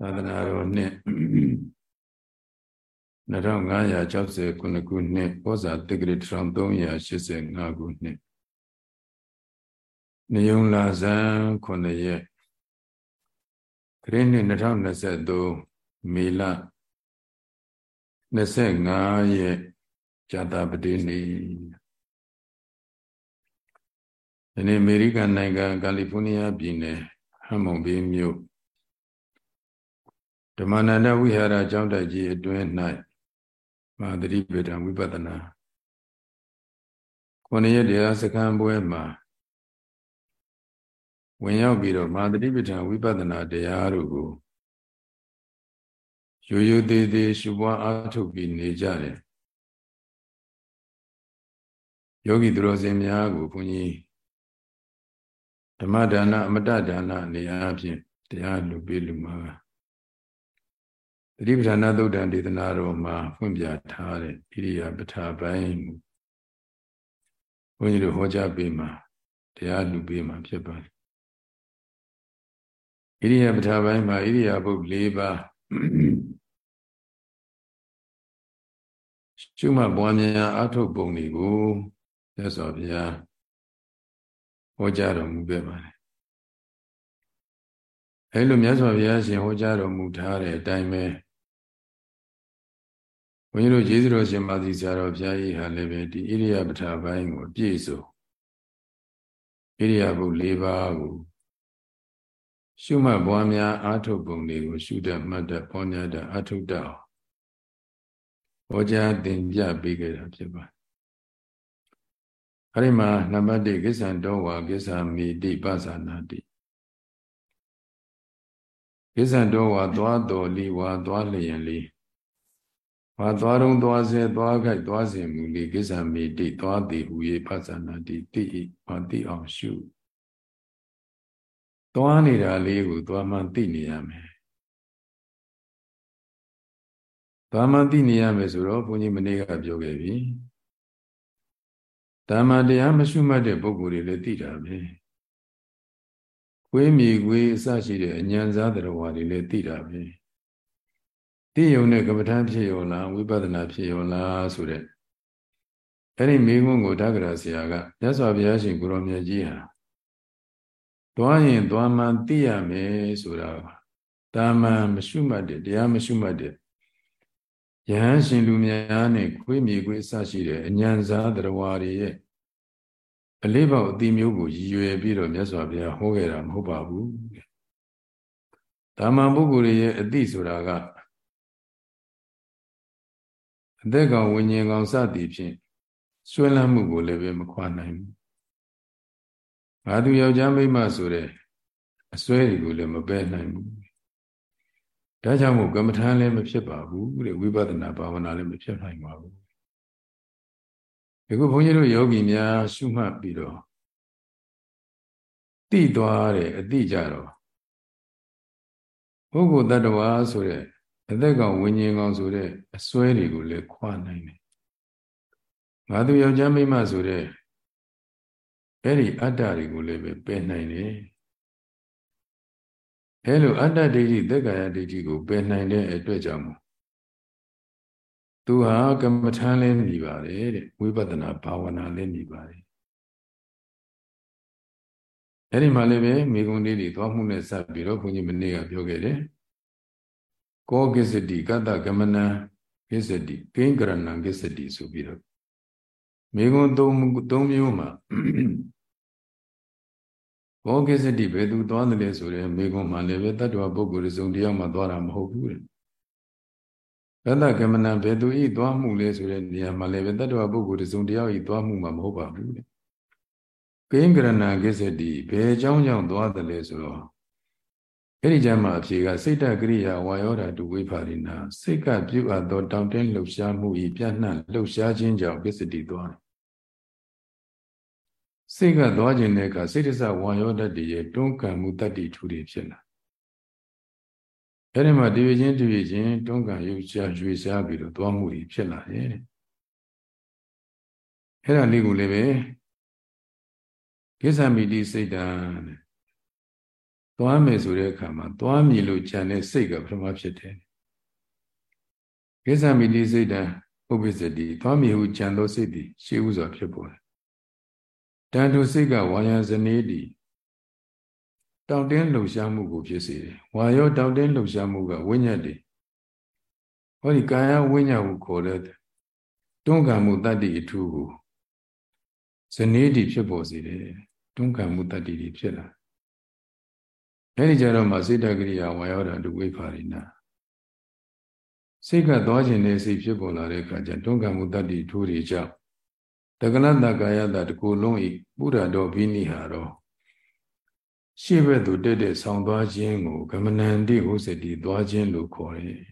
သာသနာတော်နှစ်2569ခုနှစ်ပောဇာတက္ကရာ1385ခုနှစ်နေုံလာဇန်9ရက်ခရစ်နှစ်2023မေလ25ရက်ဇာတာပတိနေ့ဒီနေ့အမေရိကန်နိုင်ငံကယ်လီဖိုးနီးယားပြည်နယ်ဟမ်မွန်ဘေးမြို့ ဓမ္မနန္ဒဝိဟာရကျောင်းတိုက်ကြီးအတွင်း၌မာသတိပေတံဝိပဿနာခုနှစ်ရက်တရားစခန်းပွဲမှာဝင်ရောက်ပြီးတော့မာသတိပဋ္ဌာန်ဝိပဿနာတရားတို့ကိုရိုးရိုးသေးသေးရှုပွားအားထုတ်ပြီးနေကြတယ်ယောဂီသူတော်စင်များကိုဘုန်းကြီးဓမ္မဒါနအမတဒါနနေရာအဖြစ်တရားလူပေးလူမှာ တတိပဌာနာသုတ်တံဒေသနာတော်မှာဖွင့်ပြထားတဲ့ဣရိယာပဋ္ဌာပိုင်းဘုန်းကြီးတို့ဟောကြားပေးမှာတရားလူပေးမှာဖြစ်ပါတယ်ဣရိယာပဋ္ဌာပိုင်းမှာဣရိယာပုတ်၄ပါးရှုမှတ်ပွားများအထုတ်ပုံတွေကိုမြတ်စွာဘုရားဟောကြားတော်မူခဲ့ပါတယ်အဲလိုမြတ်စွာဘုရားရှင်ဟောကြားတော်မူထားတဲ့အတိုင်းပဲ ဘုန်းကြီးတို့ယေရှုတော်ရှင်မာသီဆရာတော်ဘုရားကြီးဟာလည်းပဲဒီဣရိယာပဋ္ဌာပိုင်းကိုပြည့်စုံဣရိယာပု၄ပါးကိုရှုမှတ်ပွားများအာထုတ်ပုံတွေကိုရှုတတ်မှတ်တတ်ပေါ်ညာတတ်အာထုတ်တတ်အောင်ဟောကြားသင်ပြပေးခဲ့တာဖြစ်ပါတယ်အဲ့ဒီမှာနံပါတ်1ကိစ္ဆံတော်ဝါကိစ္ဆာမိတိပသနာတိကိစ္ဆံတော်ဝါသွားတော်လီဝါသွားလျင်လီ ဝါသွားတုံးသွားစေသွားခိုက်သွားစဉ်မူလီကိစ္ဆာမိတိသွားတိဟူ၍ပသနာတိတိဤဝါတိအောင်ရှုသွားနေတာလေးကိုသွားမှသိနေရမယ်သွားမှသိနေရမယ်ဆိုတော့ဘုန်းကြီးမနေ့ကပြောခဲ့ပြီဓမ္မတရားမရှုမှတ်တဲ့ပုဂ္ဂိုလ်တွေလည်းသိတာပဲခွေးမြေခွေးအစရှိတဲ့အဉ္ဇာတရားဝါတွေလည်းသိတာပဲ သိယုံနဲ့ကမ္မထဖြစ်ရောလားဝိပဿနာဖြစ်ရောလားဆိုတဲ့အဲ့ဒီမိငုံကိုဓဂရဆရာကမြတ်စွာဘုရားရှင်ကိုရောမြတ်ကြီးဟာသွားရင်သွားမှန်သိရမယ်ဆိုတာတာမန်မရှုမှတ်တဲ့တရားမရှုမှတ်တဲ့ယဟန်ရှင်လူများနဲ့ခွေးမြေခွေးအစရှိတဲ့အញ្ញံစားတရားဝါတွေရဲ့အလေးပေါက်အတိမျိုးကိုရည်ရွယ်ပြီးတော့မြတ်စွာဘုရားဟောခဲ့တာမဟုတ်ပါဘူး။တာမန်ပုဂ္ဂိုလ်ရဲ့အတိဆိုတာက အသက်ကောင်ဝิญဉ်ကောင်စသည်ဖြင့်ဆွဲလန်းမှုကိုလည်းပဲမခွာနိုင်ဘူး။ငါသူယောက်ျားမိန်းမဆိုတဲ့အစွဲတွေကိုလည်းမပယ်နိုင်ဘူးဒါကြောင့်မို့ကမ္မထာလည်းမဖြစ်ပါဘူးတဲ့ဝိပဿနာဘာဝနာလည်းမဖြစ်နိုင်ပါဘူးဒီခုဘုန်းကြီးတို့ယောဂီများရှုမှတ်ပြီးတော့တိသွားတယ်အတိကြတော့ပုဂ္ဂိုလ်တ attva ဆိုတဲ့ အသက်ကောင်ဝิญဉ်ကောင်ဆိုတဲ့အစွဲတွေကိုလည်းခွာနိုင်တယ်ငါသူယောက်ျားမိန်းမဆိုတဲ့အဲ့ဒီအတ္တတွေကိုလည်းပဲပယ်နိုင်တယ်အဲလိုအတ္တဒိဋ္ဌိသက်ကာယဒိဋ္ဌိကိုပယ်နိုင်တဲ့အတွက်ကြောင့်မို့သူဟာကမ္မထမ်းလည်းမြည်ပါတယ်တဲ့ဝိပဿနာဘာဝနာလည်းမြည်ပါတယ်အဲ့ဒီမှာလည်းပဲမိဂုံလေးတွေသွားမှုနဲ့စပ်ပြီးတော့ဘုန်းကြီးမနေ့ကပြောခဲ့တယ် ကောကိစ္စတိကတ္တကမနံကိစ္စတိကိင်္ဂရဏံကိစ္စတိဆိုပြီးတော့မိဂုံသုံးသုံးမျိုးမှာဘောကိစ္စတိဘယ်သူသွားတယ်လဲဆိုရင်မိဂုံမှလည်းပဲတတ္တဝပုဂ္ဂိုလ်စုံတယောက်မှသွားတာမဟုတ်ဘူးတဲ့ဘဒကမနဘယ်သူဤသွားမှုလဲဆိုတဲ့နေရာမှာလည်းပဲတတ္တဝပုဂ္ဂိုလ်စုံတယောက်ဤသွားမှုမှမဟုတ်ပါဘူးတဲ့ကိင်္ဂရဏကိစ္စတိဘယ်အကြောင်းကြောင့်သွားတယ်လဲဆိုတော့ အဲ့ဒီကြမှာအဖြေကစိတ်တကရိယာဝါယောဓာတုဝိဖာရိနာစိတ်ကပြုအပ်သောတောင့်တင်းလှုပ်ရှားမှုဤပြန့်နှံ့လှုပ်ရှားခြင်းကြောင့်ကိစ္စတိသွားတယ်စိတ်ကသွားခြင်းတဲ့အခါစိတ်တစဝါယောဓာတ်တွေရဲ့တွန်းကန်မှုတတ္တိထူတွေဖြစ်လာအဲ့ဒီမှာတည်ခြင်းတည်ခြင်းတွန်းကန်ရုပ်ရှားရွေရှားပြီးတော့သွားမှုတွေဖြစ်လာရဲ့အဲ့ဒါလေးကိုလည်းပဲကိစ္စမိတိစိတ်တံ သွားမယ်ဆိုတဲ့အခါမှာသွားမြည်လို့ကြံတဲ့စိတ်ကပထမဖြစ်တယ်ကိစ္စမိတိစိတ်တံဥပ္ပစ္စတိသွားမြည်ဟုကြံသောစိတ်သည်ရှေးဥစွာဖြစ်ပေါ်တယ်တန်ထုစိတ်ကဝါယံဇနေတိတောင့်တင်းလှုပ်ရှားမှုကိုဖြစ်စေတယ်ဝါရောတောင့်တင်းလှုပ်ရှားမှုကဝိညာဉ်တည်းဟောဒီကာယဝိညာဉ်ကိုခေါ်တဲ့တွန်းကံမှုတတ္တိအထူးကိုဇနေတိဖြစ်ပေါ်စေတယ်တွန်းကံမှုတတ္တိတွေဖြစ်လာ အဲဒီကြတော့မှစိတ်တကရိယာဝါယောဓာတုဝိဖာရိနာစိတ်ကသွားခြင်းနဲ့စိတ်ဖြစ်ပေါ်လာတဲ့အခါကျတွန်းကံမှုတတ္တိထူးတွေကြောင့်တက္ကနတကာယတတကူလုံးဤပုရတော်ဘိနိဟာတော့ရှေ့ဘက်သို့တက်တဲ့ဆောင်းသွားခြင်းကိုကမနန္တိဟုစတိသွားခြင်းလို့ခေါ်တယ်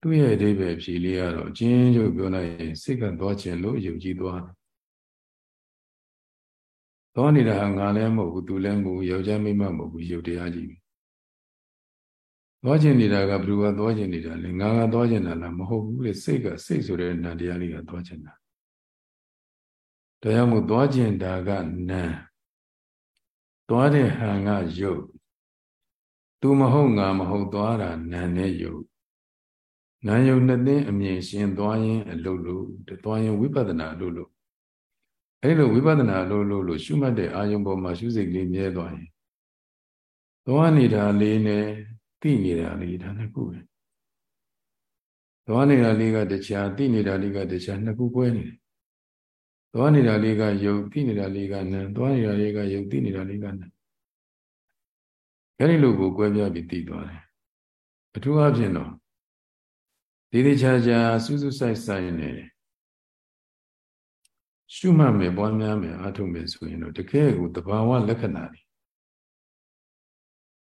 သူ့ရဲ့အဓိပ္ပာယ်ဖြေလေးကတော့အချင်းချုပ်ပြောလိုက်ရင်စိတ်ကသွားခြင်းလို့ယုံကြည်သွားတယ် သွားနေတာဟာငါလည်းမဟုတ်ဘူးသူလည်းမဟုတ်ဘူးယောက်ျားမိန်းမမဟုတ်ဘူးယုတ်တရားကြီးသွားခြင်းနေတာကဘယ်သူကသွားခြင်းနေတာလဲငါကသွားခြင်းတာလားမဟုတ်ဘူးလေစိတ်ကစိတ်ဆိုတဲ့နံတရားလေးကသွားခြင်းတာတရားမို့သွားခြင်းတာကနံသွားတဲ့ဟန်ကယုတ်သူမဟုတ်ငါမဟုတ်သွားတာနံနဲ့ယုတ်နာယုတ်နှစ်သိန်းအမြင်ရှင်သွားရင်အလုပ်လို့သွားရင်ဝိပဿနာအလုပ်လို့ အဲ့လိုဝိပဿနာအလုပ်လို့လို့ရှုမှတ်တဲ့အာယုံပေါ်မှာရှုစိတ်ကလေးမြဲသွားရင်သွားနေတာလေးနဲ့သိနေတာလေးဒါနှစ်ခုပဲသွားနေတာလေးကတခြားသိနေတာလေးကတခြားနှစ်ခုကွဲနေတယ်သွားနေတာလေးကယုတ်သိနေတာလေးကနံသွားနေတာလေးကယုတ်သိနေတာလေးကနံအဲ့ဒီလိုကိုကွဲပြားပြီးသိသွားတယ်အထူးအဖြင့်တော့ဒီဒီချာချာစူးစူးဆိုင်ဆိုင်နေ ရှုမှတ်မယ်ပွားများမယ်အားထုတ်မယ်ဆိုရင်တော့တကယ်ကိုတဘာဝလက္ခဏာတွေ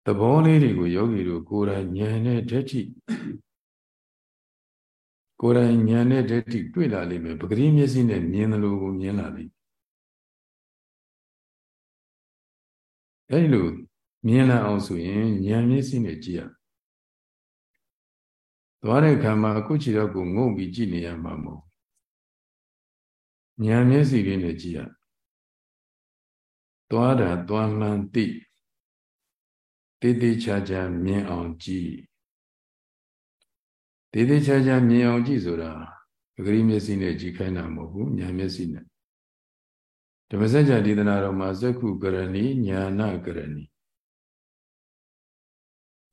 သဘောလေးတွေကိုယောဂီတို့ကိုယ်တိုင်ဉာဏ်နဲ့ဓာတ်တိကိုယ်တိုင်ဉာဏ်နဲ့ဓာတ်တိတွေ့လာလိမ့်မယ်ပဂတိမျက်စိနဲ့မြင်တယ်လို့ကိုမြင်လာလိမ့်အဲဒီလိုမြင်လာအောင်ဆိုရင်ဉာဏ်မျက်စိနဲ့ကြည့်ရသွားတဲ့ခံမှာအခုချီတော့ကိုငုံပြီးကြည့်နေရမှာမဟုတ် ဉာဏ်မျက်စိလေးနဲ့ကြည့်ရသွားတာသွားမှန်သိတေးသေးချာချာမြင်အောင်ကြည့်တေးသေးချာချာမြင်အောင်ကြည့်ဆိုတာပဂရိမျက်စိနဲ့ကြည့်ခိုင်းတာမဟုတ်ဘူးဉာဏ်မျက်စိနဲ့ဓမ္မစကြာဒေသနာတော်မှာဇက္ခုကရဏီညာနာကရဏီ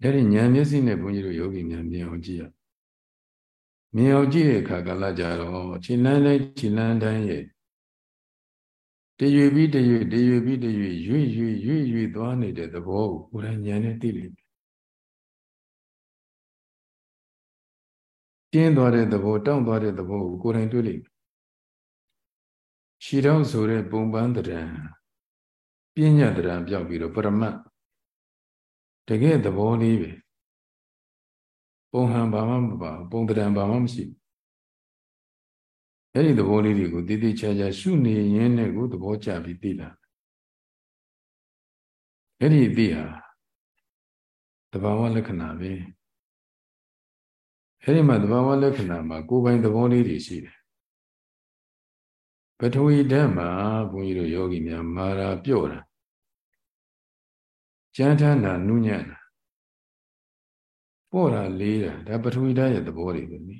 အဲ့ဒီဉာဏ်မျက်စိနဲ့ဘုန်းကြီးတို့ယောဂီများမြင်အောင်ကြည့်ရ မြင်အောင်ကြည့်တဲ့အခါကလည်းကြတော့ခြေလန်းတိုင်းခြေလန်းတိုင်းရဲ့တရွေပြီးတရွေတရွေပြီးတရွေရွေ့ရွေ့ရွေ့ရွေ့သွားနေတဲ့သဘောကိုကိုယ်တိုင်ဉာဏ်နဲ့သိလိမ့်မယ်တင်းသွားတဲ့သဘောတောင့်သွားတဲ့သဘောကိုကိုယ်တိုင်တွေ့လိမ့်မယ်ခြေထောက်ဆိုတဲ့ပုံပန်းတရံပညာတရံပြောက်ပြီးတော့ပရမတ်တကယ်သဘောလေးပဲ ပုံဟံဘာမှမပါပုံတရံဘာမှမရှိအဲ့ဒီသဘောလေးတွေကိုတည်တည်ချာချာရှုနေရင်းနဲ့ကိုသဘောကျပြီးသိလာအဲ့ဒီသိဟာတဘာဝလက္ခဏာပဲအဲ့ဒီမှာတဘာဝလက္ခဏာမှာကိုယ်ပိုင်သဘောလေးတွေရှိတယ်ပထဝီဓာတ်မှာဘုန်းကြီးတို့ယောဂီများမာရာပြော့တာကြမ်းထမ်းတာနုညံ့တာ ပေါ့တာလေးတာဒါပထဝီဓာတ်ရဲ့သဘောတွေပဲနိ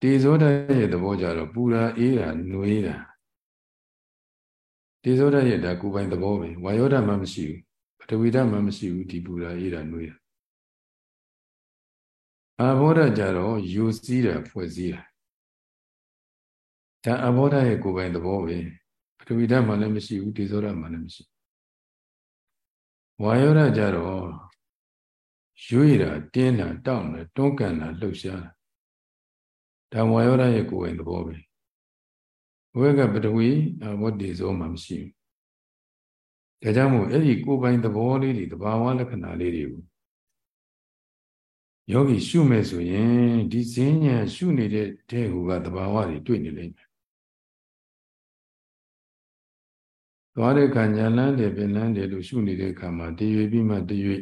တေဇောဓာတ်ရဲ့သဘောကြတော့ပူတာအေးတာနှွေးတာတေဇောဓာတ်ရဲ့ဒါကိုယ်ပိုင်သဘောပဲဝါယောဓာတ်မှမရှိဘူးပထဝီဓာတ်မှမရှိဘူးဒီပူတာအေးတာနှွေးတာအာဘောဓာတ်ကြတော့ယူစည်းတာဖွဲ့စည်းတာဒါအဘောဓာတ်ရဲ့ကိုယ်ပိုင်သဘောပဲပထဝီဓာတ်မှလည်းမရှိဘူးတေဇောဓာတ်မှလည်းမရှိဝါယောဓာတ်ကြတော့ ရွေ့တာတင်းတာတောင့်တာတွန်းကန်တာလှုပ်ရှားတာဒါဝါယောဓာတ်ရဲ့ကိုယ်ပိုင်သဘောပဲဘဝကပထဝီအဘောတေဇောမှမရှိဘူးဒါကြောင့်မို့အဲ့ဒီကိုယ်ပိုင်သဘောလေးတွေတဘာဝလက္ခဏာလေးတွေကိုယောဂီရှုမယ်ဆိုရင်ဒီဈဉ္ဉံရှုနေတဲ့တဲ့ဟူကတဘာဝတွေတွေ့နေလိမ့်မယ်သွားတဲ့ခါညာလန်းတယ်ပင်လန်းတယ်လို့ရှုနေတဲ့အခါမှာတရွေပြီးမှတရွေ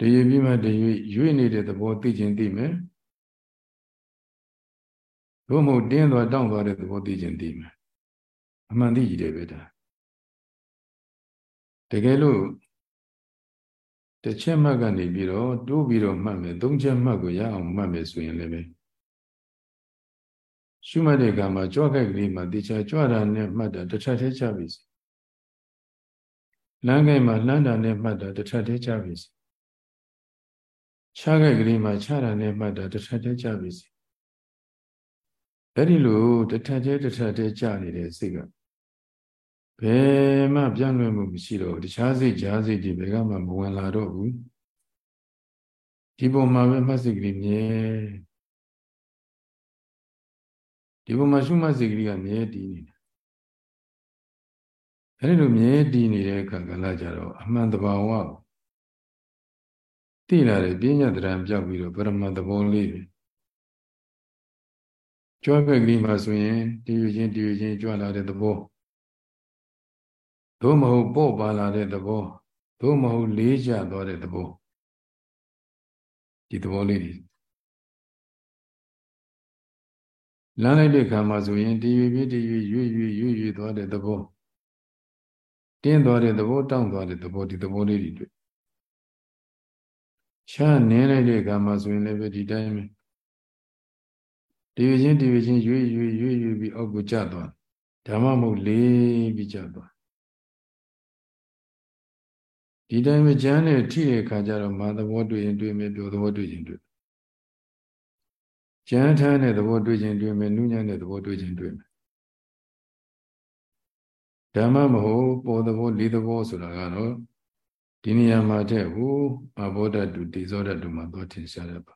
တရွေပြီးမှတရွေရွေ့နေတဲ့သဘောသိခြင်းသိမယ်ဘုမို့တင်းသွားတောင့်သွားတဲ့သဘောသိခြင်းသိမယ်အမှန်သိကြည့်တယ်ပဲဒါတကယ်လို့တစ်ချက်မှတ်ကနေပြီးတော့တိုးပြီးတော့မှတ်မယ်သုံးချက်မှတ်ကိုရအောင်မှတ်မယ်ဆိုရင်လည်းပဲရှုမှတ်တဲ့အခါမှာကြွခိုက်ကလေးမှာတေချာကြွတာနဲ့မှတ်တာတစ်ထပ်သေးချပြီစီလမ်းကိုက်မှာလှမ်းတာနဲ့မှတ်တာတစ်ထပ်သေးချပြီစီ ခြားခိုက်ကလေးမှာခြားတာနဲ့မှတ်တာတစ်ထပ်သေးချပြီစီအဲ့ဒီလိုတစ်ထပ်သေးတစ်ထပ်သေးကြနေတဲ့စိတ်ကဘယ်မှပြန့်လွင့်မှုမရှိတော့တခြားစိတ်ကြားစိတ်တွေဘယ်ကမှမဝင်လာတော့ဘူးဒီပုံမှာပဲမှတ်စိတ်ကလေးမြဲဒီပုံမှာရှုမှတ်စိတ်ကလေးကမြဲတည်နေတယ်အဲဒီလိုမြဲတည်နေတဲ့အခါကလည်းကြတော့အမှန်တဘာဝကို သိလာတဲ့ပညာတရားပြောက်ပြီးတော့ပရမတ်သဘောလေးပဲကြွားပဲကလေးမှာဆိုရင်တည်ယူခြင်းတည်ယူခြင်းကြွလာတဲ့သဘောသို့မဟုတ်ပေါ့ပါလာတဲ့သဘောသို့မဟုတ်လေးကျသွားတဲ့သဘောဒီသဘောလေးတွေလမ်းလိုက်တဲ့ခါမှာဆိုရင်တည်ရွေ့ပြီးတည်ရွေ့ရွေ့ရွေ့ရွေ့ရွေ့သွားတဲ့သဘောတင်းသွားတဲ့သဘောတောင့်သွားတဲ့သဘောဒီသဘောလေးတွေတွေ့ ရှားနင်းလိုက်တဲ့အခါမှာဆိုရင်လည်းပဲဒီတိုင်းပဲတည်ရွေ့ချင်းတည်ရွေ့ချင်းရွေ့ရွေ့ရွေ့ရွေ့ပြီးအောက်ကိုကျသွားဓမ္မမဟုတ်လေးပြီးကျသွားဒီတိုင်းပဲကျမ်းနဲ့ထိတဲ့အခါကျတော့မာသဘောတွေ့ရင်တွေ့မယ်ပြောသဘောတွေ့ရင်တွေ့ကျမ်းထမ်းတဲ့သဘောတွေ့ရင်တွေ့မယ်နုညံ့တဲ့သဘောတွေ့ရင်တွေ့မယ်ဓမ္မမဟုတ်ပေါ်သဘောလေးသဘောဆိုတာကတော့ ဒီနေရာမှာတဲ့ဟိုအဘောဓတုတိဇောဓတုမှာတော့ထင်ရှားရပါ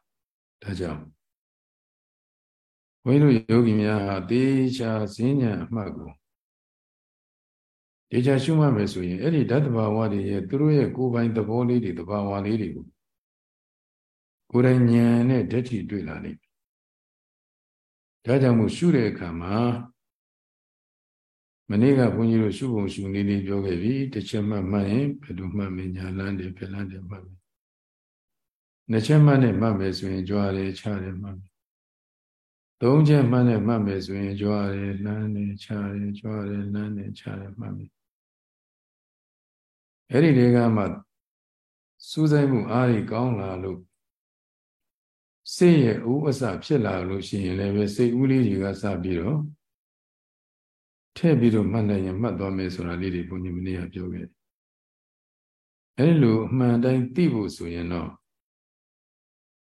ဒါကြောင့်ဝိနုယောဂီများဟာတေချာဈဉ္ညာအမှတ်ကိုတေချာရှုမှတ်မယ်ဆိုရင်အဲ့ဒီဓာတ်တဘာဝတွေရဲ့သူတို့ရဲ့ကိုယ်ပိုင်သဘောလေးတွေတဘာဝလေးတွေကိုကိုယ်တိုင်ဉာဏ်နဲ့ဓာတ်ထိတွေ့လာလိမ့်မယ်ဒါကြောင့်မို့ရှုတဲ့အခါမှာ မနေ့ကဘုန်းကြီးတို့ရှုပုံရှုနည်းလေးပြောခဲ့ပြီတစ်ချက်မှတ်မှတ်ရင်ဘယ်လိုမှတ်မညာလန်းတယ်ဖလန်းတယ်မှတ်မယ်နှစ်ချက်မှတ်နဲ့မှတ်မယ်ဆိုရင်ကြွားတယ်ချတယ်မှတ်မယ်သုံးချက်မှတ်နဲ့မှတ်မယ်ဆိုရင်ကြွားတယ်လန်းတယ်ချတယ်ကြွားတယ်လန်းတယ်ချတယ်မှတ်မယ်အဲ့ဒီတွေကမှစူးစိုက်မှုအားကြီးကောင်းလာလို့စိတ်ရဲ့ဥပ္ပစဖြစ်လာလို့ရှိရင်လည်းပဲစိတ်ဥလေးတွေကစပြီးတော့ ထည့်ပြီးတော့မှတ်လိုက်ရင်မှတ်သွားမယ်ဆိုတာလေးတွေဘုန်းကြီးမနေ့ကပြောခဲ့တယ်။အဲဒီလိုအမှန်တိုင်းသိဖို့ဆိုရင်တော့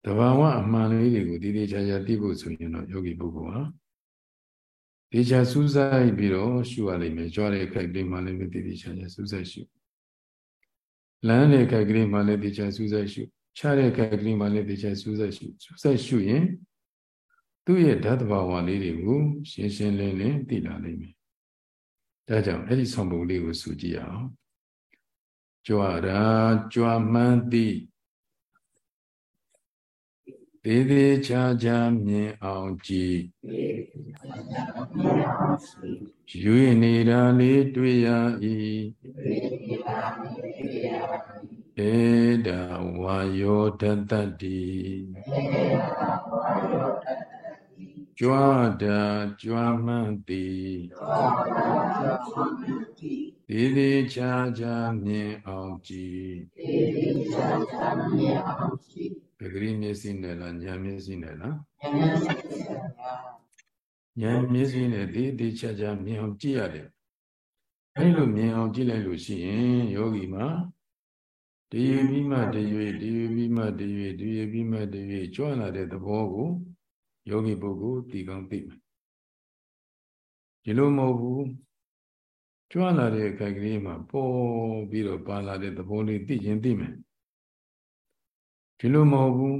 တဘာဝအမှန်လေးတွေကိုတည်တည်ချာချာသိဖို့ဆိုရင်တော့ယောဂီပုဂ္ဂိုလ်ဟာဒီချာစူးစိုက်ပြီးတော့ရှုရလိမ့်မယ်။ကြွားတဲ့ခိုက်ပြီးမှလည်းတည်တည်ချာချာစူးစိုက်ရှု။လမ်းတဲ့ခိုက်ကလေးမှလည်းတည်ချာစူးစိုက်ရှု။ခြားတဲ့ခိုက်ကလေးမှလည်းတည်ချာစူးစိုက်ရှု။စူးစိုက်ရှုရင်သူ့ရဲ့ဓာတ်တဘာဝလေးတွေကိုရှင်းရှင်းလင်းလင်းသိလာလိမ့်မယ် ဒါကြောင့်အဲ့ဒီဆောင်ပုံလေးကိုစုကြည့်အောင်ကြွရာကြွမှန်းသည်သေးသေးချာချာမြင်အောင်ကြည်ရွေနေတာလေးတွေ့ရ၏ဧဒဝါယောတတ္တိ ကြွားတာကြွားမှန်းသည်ဒီဒီချာချာမြင်အောင်ကြည်ဒီဒီချာချာမြင်အောင်ကြည်ပဂရိမျက်စိနဲ့လားညာမျက်စိနဲ့လားညာမျက်စိနဲ့ဒီဒီချာချာမြင်အောင်ကြည့်ရတယ်အဲ့လိုမြင်အောင်ကြည့်လိုက်လို့ရှိရင်ယောဂီမှာတည်ပြီးမှတည်၍တည်ပြီးမှတည်၍တည်ပြီးမှတည်၍ကြွလာတဲ့သဘောကို ယောဂီပုဂ္ဂိုလ်တည်ကောင်းသိမယ်ဒီလိုမဟုတ်ဘူးကြွလာတဲ့အခါကလေးမှာပေါ်ပြီးတော့ပါလာတဲ့သဘောလေးသိခြင်းသိမယ်ဒီလိုမဟုတ်ဘူး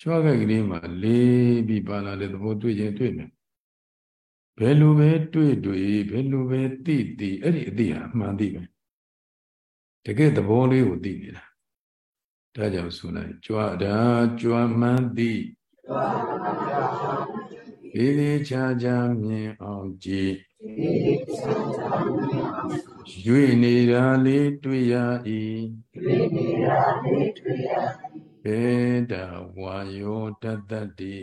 ကြွခိုက်ကလေးမှာလေးပြီးပါလာတဲ့သဘောတွေ့ခြင်းတွေ့မယ်ဘယ်လိုပဲတွေ့တွေ့ဘယ်လိုပဲသိသိအဲ့ဒီအသိဟာအမှန်သိပဲတကယ်သဘောလေးကိုသိနေတာဒါကြောင့်ဆိုလိုက်ကြွတာကြွမှန်းသိ လေးလေးချာချာမြင်အောင်ကြည်ရွေနေတာလေးတွေ့ရ၏ဘေဒဝါယောတတ္တတိ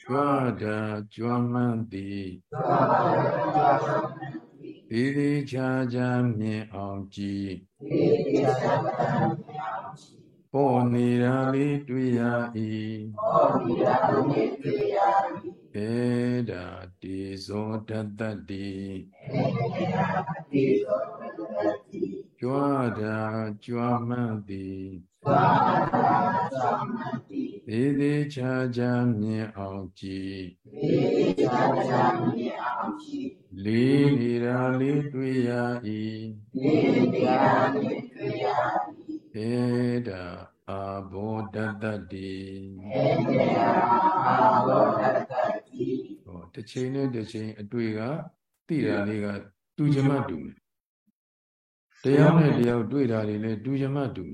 ကြွားတာကြွားမှန်းသည်သသေးသေးချာချာမြင်အောင်ကြည်သေးသေးချာချာမြင်အောင်ကြည် ပေါ်နေတာလေးတွေ့ရ၏ပေါ်နေတာလေးတွေ့ရ၏ေဒါတိဇောတတ္တတိေဒါတိဇောတတ္တတိကြွားတာကြွားမှန်သည်ကြွားတာကြွားမှန်သည်သေးသေးချာချာမြင်အောင်ကြည်သေးသေးချာချာမြင်အောင်ကြည်လေးနေတာလေးတွေ့ရ၏လေးနေတာလေးတွေ့ရ၏ေ ဒါအာဘောတတ္တတိေဒါအာဘောတတ္တတိဟောတစ်ချိန်နဲ့တစ်ချိန်အတွေ့ကသိတာလေးကတူချင်မှတူမယ်တရားနဲ့တရားတွေ့တာတွေလည်းတူချင်မှတူ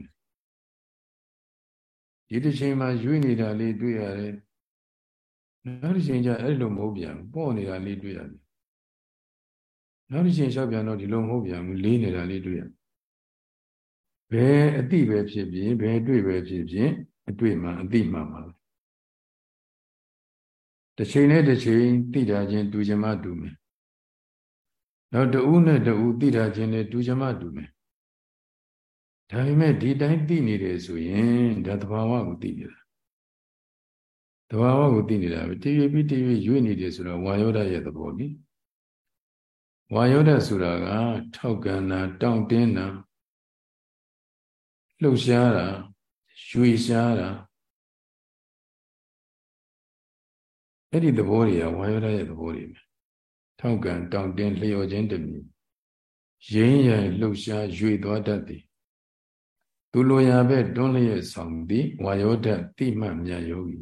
တယ်ဒီတစ်ချိန်မှာရွေ့နေတာလေးတွေ့ရတယ်နောက်တစ်ချိန်ကျအဲ့လိုမဟုတ်ပြန်ပေါ့နေတာလေးတွေ့ရတယ်နောက်တစ်ချိန်လျှောက်ပြန်တော့ဒီလိုမဟုတ်ပြန်ဘူးလေးနေတာလေးတွေ့ရ ဘယ်အတိပဲဖြစ်ဖြစ်ဘယ်တွေ့ပဲဖြစ်ဖြစ်အတွေ့မှအတိမှမှာတစ်ချိန်နဲ့တစ်ချိန်သိတာချင်းတူချင်မှတူမယ်နောက်တဦးနဲ့တဦးသိတာချင်းနဲ့တူချင်မှတူမယ်ဒါပေမဲ့ဒီတိုင်းသိနေတယ်ဆိုရင်ဒါသဘာဝကိုသိနေတာသဘာဝကိုသိနေတာပဲတည်ရပြီးတည်ရရွေ့နေတယ်ဆိုတော့ဝါယောဓာရဲ့သဘောနိဝါယောဓာဆိုတာကထောက်ကန်တာတောင့်တင်းတာ လှုပ်ရှားတာရွေရှားတာအဲ့ဒီသဘောတွေကဝါယောဓာရဲ့သဘောတွေပဲထောက်ကန်တောင့်တင်းလျော်ခြင်းတမီရင်းရလှုပ်ရှားရွေသွားတတ်သည်သူလိုရာပဲတွန်းလျက်ဆောင်သည်ဝါယောဓာတ်တိမှတ်မြတ်ယောဂီ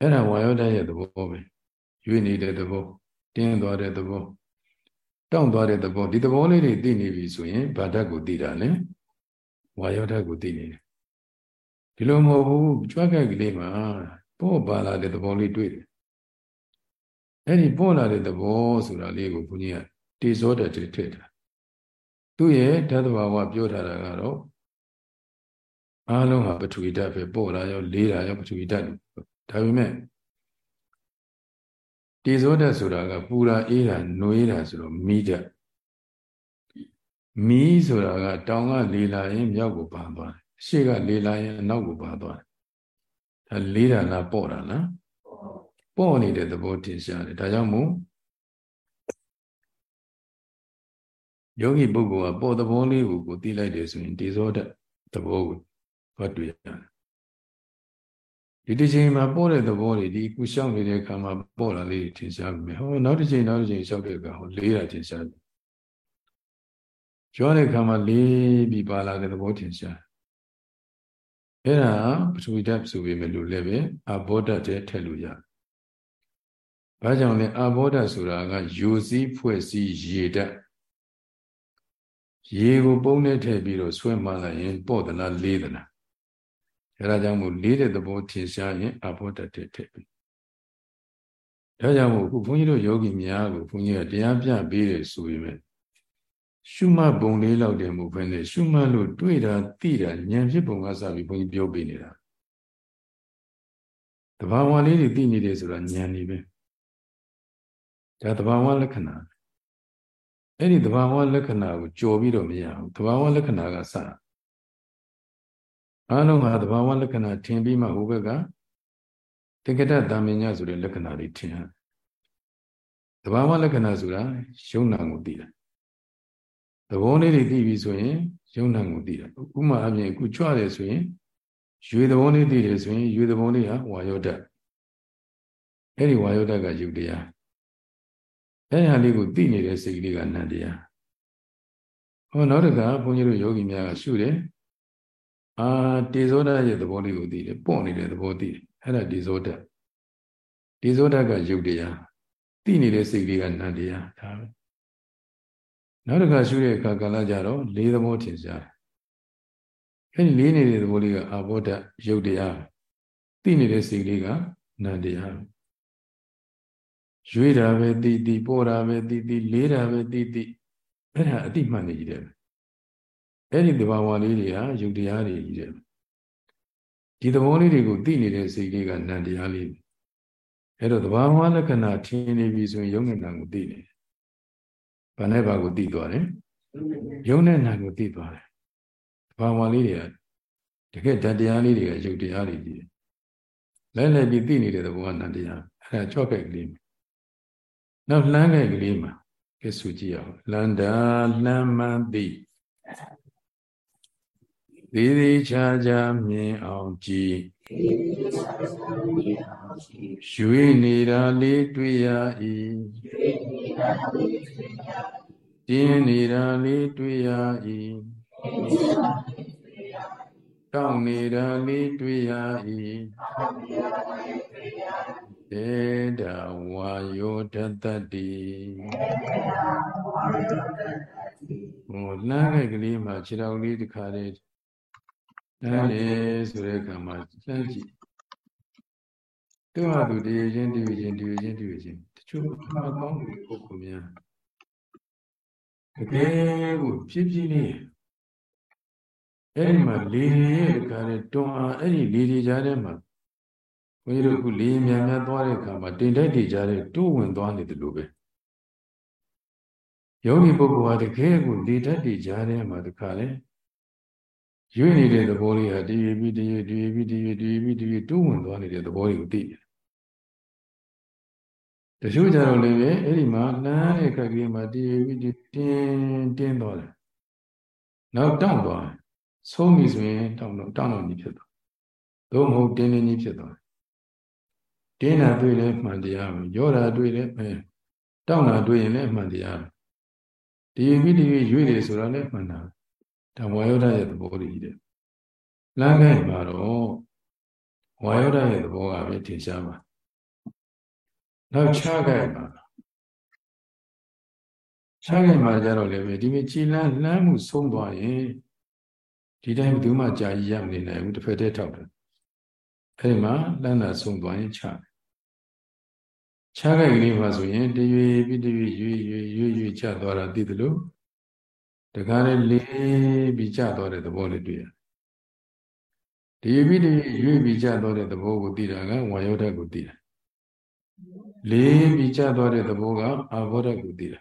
အဲ့ဒါဝါယောဓာတ်ရဲ့သဘောပဲရွေ့နေတဲ့သဘောတင်းသွားတဲ့သဘောတောင့်သွားတဲ့သဘောဒီသဘောလေးတွေသိနေပြီဆိုရင်ဗာဓာတ်ကိုသိတာလေ ဝါယောဓာတ်ကိုသိနေတယ်ဒီလိုမဟုတ်ဘူးကြွက်ကက်ကလေးမှာပေါ့ပါလာတဲ့သဘောလေးတွေ့တယ်အဲ့ဒီပေါ့လာတဲ့သဘောဆိုတာလေးကိုဘုန်းကြီးကတေဇောတတ်ထည့်တာသူ့ရဲ့ဓာတ်တဘာဝပြောထားတာကတော့အားလုံးဟာပထဝီဓာတ်ပဲပို့တာရောလေးတာရောပထဝီဓာတ်ဒါပေမဲ့တေဇောဓာတ်ဆိုတာကပူတာအေးတာနှွေးတာဆိုတော့မီးဓာတ် မီးဆိုတာကတောင်ကလေလာရင်မြောက်ကိုပါသွားတယ်အရှိကလေလာရင်အနောက်ကိုပါသွားတယ်ဒါလေးတာလားပေါ့တာလားပေါ့နေတဲ့သဘောတင်ရှားတယ်ဒါကြောင့်မို့ယောဂီပုဂ္ဂိုလ်ကပေါ်သဘောလေးကိုကိုသိလိုက်တယ်ဆိုရင်တေဇောဓာတ်သဘောကိုသွားတွေ့ရတယ်ဒီတစ်ချိန်မှာပို့တဲ့သဘောတွေဒီကုရှောင်းနေတဲ့အခါမှာပို့လာလေးထင်ရှားပြီဟောနောက်တစ်ချိန်နောက်တစ်ချိန်လျှောက်တဲ့အခါဟောလေးတာထင်ရှားပြီ ကြောတဲ့အခါမှာလေးပြီးပါလာတဲ့သဘောထင်ရှားအဲ့ဒါပထဝီဓာတ်ဆိုပေမဲ့လို့လည်းပဲအဘောဓာတ်တဲ့ထည့်လို့ရတယ်။ဘာကြောင့်လဲအဘောဓာတ်ဆိုတာကယူစည်းဖွဲ့စည်းရေဓာတ်ရေကိုပုံနဲ့ထည့်ပြီးတော့ဆွဲမှလိုက်ရင်ပေါ့သလားလေးသလားအဲဒါကြောင့်မို့လေးတဲ့သဘောထင်ရှားရင်အဘောတတ်တဲ့ထည့်ပြီဒါကြောင့်မို့အခုဘုန်းကြီးတို့ယောဂီများကိုဘုန်းကြီးကတရားပြပေးတယ်ဆိုရင်ပဲ ရှုမှတ်ပုံလေးလောက်တယ်မဟုတ်ဘဲနဲ့ရှုမှတ်လို့တွေ့တာသိတာဉာဏ်ဖြစ်ပုံကစပြီးဘုန်းကြီးပြောပေးနေတာတဘာဝလေးတွေသိနေတယ်ဆိုတာဉာဏ်နေပဲဒါတဘာဝလက္ခဏာအဲ့ဒီတဘာဝလက္ခဏာကိုကြော်ပြီးတော့မရဘူးတဘာဝလက္ခဏာကစအားလုံးဟာသဘာဝလက္ခဏာထင်ပြီးမှဟိုဘက်ကတက္ကတတာမညဆိုတဲ့လက္ခဏာတွေထင်ရသဘာဝလက္ခဏာဆိုတာယုံနာကိုသိတာ သဘောလေးတွေသိပြီဆိုရင်ယုံနာကိုသိတာဥမာအပြင်အခုကြွတယ်ဆိုရင်ရွေသဘောလေးသိတယ်ဆိုရင်ရွေသဘောလေးဟာဝါယောဓာတ်အဲ့ဒီဝါယောဓာတ်ကယုတ်တရားအဲ့ဒီဟာလေးကိုသိနေတဲ့စိတ်ကလေးကနန္တရားဟောနောက်တခါဘုန်းကြီးတို့ယောဂီများကရှုတယ်အာတေဇောဓာတ်ရဲ့သဘောလေးကိုသိတယ်ပေါ့နေတဲ့သဘောသိတယ်အဲ့ဒါတေဇောဓာတ်တေဇောဓာတ်ကယုတ်တရားသိနေတဲ့စိတ်လေးကနံတရားဒါပဲ နောက်တစ်ခါရှုတဲ့အခါကာလကြတော့လေးသဘောထင်ရှားတယ်အဲ့ဒီလေးနေတဲ့သဘောလေးကအာဘောဓာတ်ယုတ်တရားသိနေတဲ့စိတ်လေးကနံတရားရွေးတာပဲသိသိပို့တာပဲသိသိလေးတာပဲသိသိအဲ့ဒါအတိမှန်နေကြီးတယ်အဲ့ဒီသဘာဝလေးတွေဟာယုတ်တရားတွေကြီးတယ်ဒီသဘောလေးတွေကိုသိနေတဲ့စိတ်လေးကနံတရားလေးအဲ့တော့သဘာဝလက္ခဏာထင်နေပြီဆိုရင်ယုံနေတာကိုသိနေ ဘာနဲ့ဘာကိုသိသွားတယ်ယုံနဲ့နာကိုသိသွားတယ်ဘာဝလေးတွေကတကယ်ဓာတ်တရားလေးတွေကယုတ်တရားတွေကြီးလဲလဲပြီးသိနေတဲ့သဘောကနန္တရားအဲ့ဒါကြော့ခဲ့ကလေးနောက်လှမ်းခဲ့ကလေးမှာကဲဆိုကြည့်အောင်လန္တာလှမ်းမှန်းသိသေးသေးချာချာမြင်အောင်ကြည် ရွေနေတာလေးတွေ့ရ၏တင်းနေတာလေးတွေ့ရ၏တောင်းနေတာလေးတွေ့ရ၏တေတဝါယောတတ္တိဟိုလမ်းခဲ့ကလေးမှာခြေတော်လေးတစ်ခါလေး လမ်းလေဆိုတဲ့အခါမှာလမ်းကြည့်သူ့ဟာသူတည်ခြင်းတည်ခြင်းတည်ခြင်းတည်ခြင်းတချို့အကောင်းကိုပုဂ္ဂိုလ်များတကယ်ကိုဖြည်းဖြည်းလေးအဲ့ဒီမှာလေရဲ့တခါလေးတွန်းအားအဲ့ဒီလေတွေကြားထဲမှာဘုန်းကြီးတို့ခုလေမြန်မြန်သွားတဲ့အခါမှာတင်တိုက်တွေကြားထဲတိုးဝင်သွားနေတယ်လို့ပဲယောဂီပုဂ္ဂိုလ်ဟာတကယ်ကိုလေဓာတ်တွေကြားထဲမှာတခါလေး ရွေ့နေတဲ့သဘောလေးဟာတည်ပြီးတည်တည်ပြီးတည်တည်ပြီးတည်တိုးဝင်သွားနေတဲ့သဘောလေးကိုသိတယ်တချို့ကြတော့လည်းပဲအဲ့ဒီမှာလမ်းရဲ့ခက်ကလေးမှာတည်ပြီးတင်းတင်းသွားတယ်နောက်တောင့်သွားတယ်ဆုံးပြီဆိုရင်တောင့်တော့တောင့်တော့ကြီးဖြစ်သွားသို့မဟုတ်တင်းတင်းကြီးဖြစ်သွားတင်းတာတွေ့လဲမှန်တရားပဲရောတာတွေ့လဲအဲတောင့်တာတွေ့ရင်လည်းမှန်တရားပဲတည်ပြီးတည်ရွေ့တယ်ဆိုတာလည်းမှန်တာ ဒါဝါယောဓာရဲ့သဘောကြီးတယ်လမ်းခိုင်းမှာတော့ဝါယောဓာရဲ့သဘောကပဲထင်ရှားပါနောက်ခြားခိုင်းမှာခြားခိုင်းမှာကြတော့လည်းပဲဒီမြကြည်လန်းလမ်းမှုဆုံးသွားရင်ဒီတိုင်းဘယ်သူမှကြာကြီးရမနေနိုင်ဘူးတစ်ဖက်တည်းထောက်တယ်အဲဒီမှာလမ်းသာဆုံးသွားရင်ခြားခြားခိုက်ကလေးမှာဆိုရင်တရွေပြီးတရွေရွေရွေရွေရွေချသွားတာသိတယ်လို့ တခါလေလေးပြီးကြသွားတဲ့သဘောလေးတွေ့ရဒီပြီးဒီရွေ့ပြီးကြသွားတဲ့သဘောကိုသိတာကဝါယောဓာတ်ကိုသိတာလေးပြီးကြသွားတဲ့သဘောကအာဘောဓာတ်ကိုသိတာ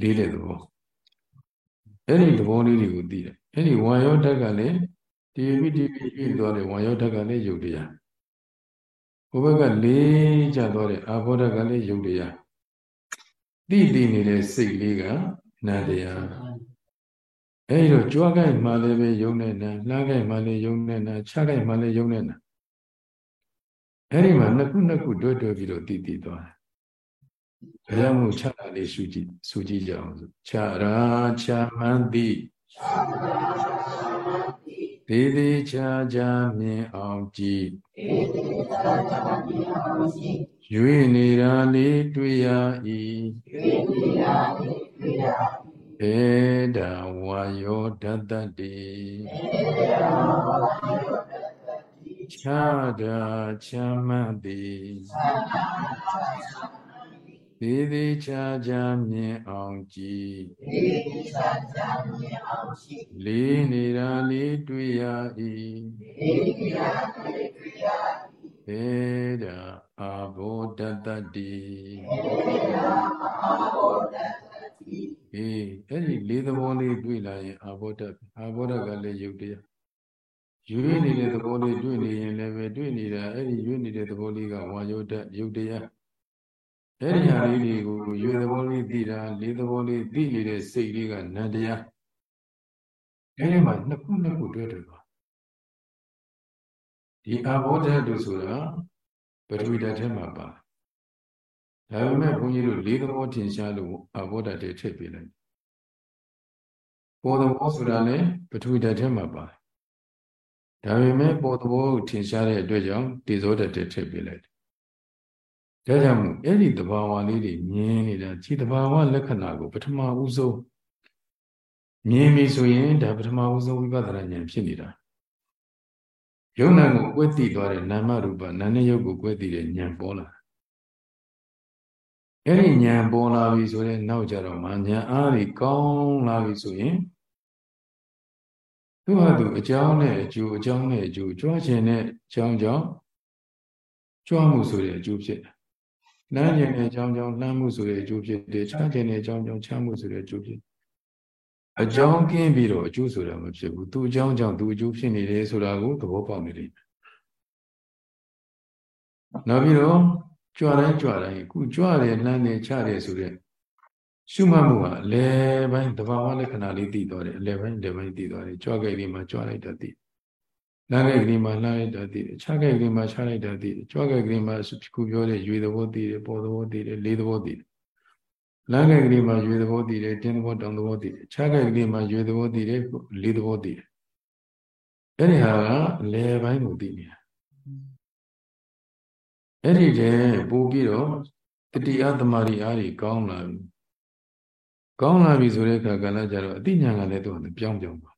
လေးတဲ့သဘောအဲ့ဒီသဘောလေးတွေကိုသိတယ်အဲ့ဒီဝါယောဓာတ်ကလည်းဒီပြီးဒီပြီးရွေ့သွားတဲ့ဝါယောဓာတ်ကလည်းယုတ်တရားဘုဘကလေးကြသွားတဲ့အာဘောဓာတ်ကလည်းယုတ်တရားသိသိနေတဲ့စိတ်လေးက နန္တရားအဲဒီတော့ကြွားကြိုက်မှလည်းပဲယုံနေနာလှားကြိုက်မှလည်းယုံနေနာခြားကြိုက်မှလည်းယုံနေနာအဲဒီမှာနှစ်ခုနှစ်ခုတွဲတွဲပြီးတော့တည်တည်သွားတယ်ဘယ်ကြောင့်မို့ခြားတာလေးရှုကြည့်ရှုကြည့်ကြအောင်ခြားရာခြားမှန်းသည်သေးသေးချာချာမြင်အောင်ကြည့်သေးသေးချာချာမြင်အောင်ကြည့်ရွေ နေတာလေးတွေ့ရ၏ရွေနေတာလေးတွေ့ရဧဒဝါယောဒတ္တတိဧဒဝါယောဒတ္တတိခြားတာချမ်းမှတ်သည်ခြားတာချမ်းမှတ်သေးသေးချာချာမြင်အောင်ကြည်သေးသေးချာချာမြင်အောင်ကြည်လေးနေတာလေးတွေ့ရ၏လေးနေတာလေးတွေ့ရ၏ဧဒ အာဘောတတ္တိဧဒအာဘောတတ္တိအေးအဲ့ဒီလေးသဘောလေးတွေ့လာရင်အာဘောတအာဘောတကလည်းယုတ်တရားရွေးနေတဲ့သဘောလေးတွေ့နေရင်လည်းပဲတွေ့နေတာအဲ့ဒီရွေးနေတဲ့သဘောလေးကဝါယောတယုတ်တရားအဲ့ဒီဟာလေးတွေကိုရွေသဘောလေးသိတာလေးသဘောလေးသိနေတဲ့စိတ်လေးကနန္တရားအဲ့ဒီမှာနှစ်ခုနှစ်ခုတွဲတယ်ပါဒီအဘောဓာတ်တို့ဆိုတာ ပထဝီဓာတ်ထဲမှာပါဒါပေမဲ့ဘုန်းကြီးတို့လေးသဘောထင်ရှားလို့အဘောဓာတ်တွေထည့်ပေးလိုက်ပေါ်သဘောဆိုတာလည်းပထဝီဓာတ်ထဲမှာပါဒါပေမဲ့ပေါ်သဘောထင်ရှားတဲ့အတွက်ကြောင့်တေဇောဓာတ်တွေထည့်ပေးလိုက်ဒါကြောင့်မို့အဲ့ဒီတဘာဝလေးတွေမြင်နေတာခြေတဘာဝလက္ခဏာကိုပထမဦးဆုံးမြင်ပြီဆိုရင်ဒါပထမဦးဆုံးဝိပဿနာဉာဏ်ဖြစ်နေတာ ယုံနာကိုကွဲသိသွားတဲ့နာမရူပနာနဲ့ယုတ်ကိုကွဲသိတဲ့ဉာဏ်ပေါ်လာအဲ့ဒီဉာဏ်ပေါ်လာပြီဆိုရင်နောက်ကြတော့မှဉာဏ်အားကြီးကောင်းလာပြီဆိုရင်သူ့ဟာသူအကြောင်းနဲ့အကျိုးအကြောင်းနဲ့အကျိုးကြွားခြင်းနဲ့အကြောင်းကြောင့်ကြွားမှုဆိုတဲ့အကျိုးဖြစ်တယ်လမ်းကျင်တဲ့အကြောင်းကြောင့်လှမ်းမှုဆိုတဲ့အကျိုးဖြစ်တယ်ချမ်းကျင်တဲ့အကြောင်းကြောင့်ချမ်းမှုဆိုတဲ့အကျိုးဖြစ် အကြောင်းကင်းပြီးတော့အကျိုးဆိုတာမဖြစ်ဘူးသူအကြောင်းကြောင့်သူအကျိုးဖြစ်နေတယ်ဆိုတာကိုသဘောပေါက်နေလိမ့်မယ်နောက်ပြီးတော့ကြွတိုင်းကြွတိုင်းအခုကြွတယ်လှမ်းတယ်ချတယ်ဆိုတဲ့ရှုမှတ်မှုကအလယ်ပိုင်းတဘာဝလက္ခဏာလေးသိသွားတယ်အလယ်ပိုင်းလယ်ပိုင်းသိသွားတယ်ကြွခဲ့ပြီးမှကြွလိုက်တတ်တယ်လမ်းခဲ့ပြီးမှလှမ်းလိုက်တတ်တယ်ချခဲ့ပြီးမှချလိုက်တတ်တယ်ကြွခဲ့ပြီးမှခုပြောတဲ့ရွေသဘောသိတယ်ပေါ်သဘောသိတယ်လေးသဘောသိတယ် လမ်းခဲ့ပြီးမှရွေသဘောသိတယ်တင်းသဘောတောင်သဘောသိတယ်ချခဲ့ပြီးမှရွေသဘောသိတယ်လေးသဘောသိတယ်အဲ့ဒီဟာကအလယ်ပိုင်းကိုသိနေတာအဲ့ဒီတည်းပို့ပြီးတော့တတိယသမารီအားကြီးကောင်းလာပြီကောင်းလာပြီဆိုတဲ့အခါကလည်းကြတော့အတိညာကလည်းသူကပြောင်းပြောင်းပါ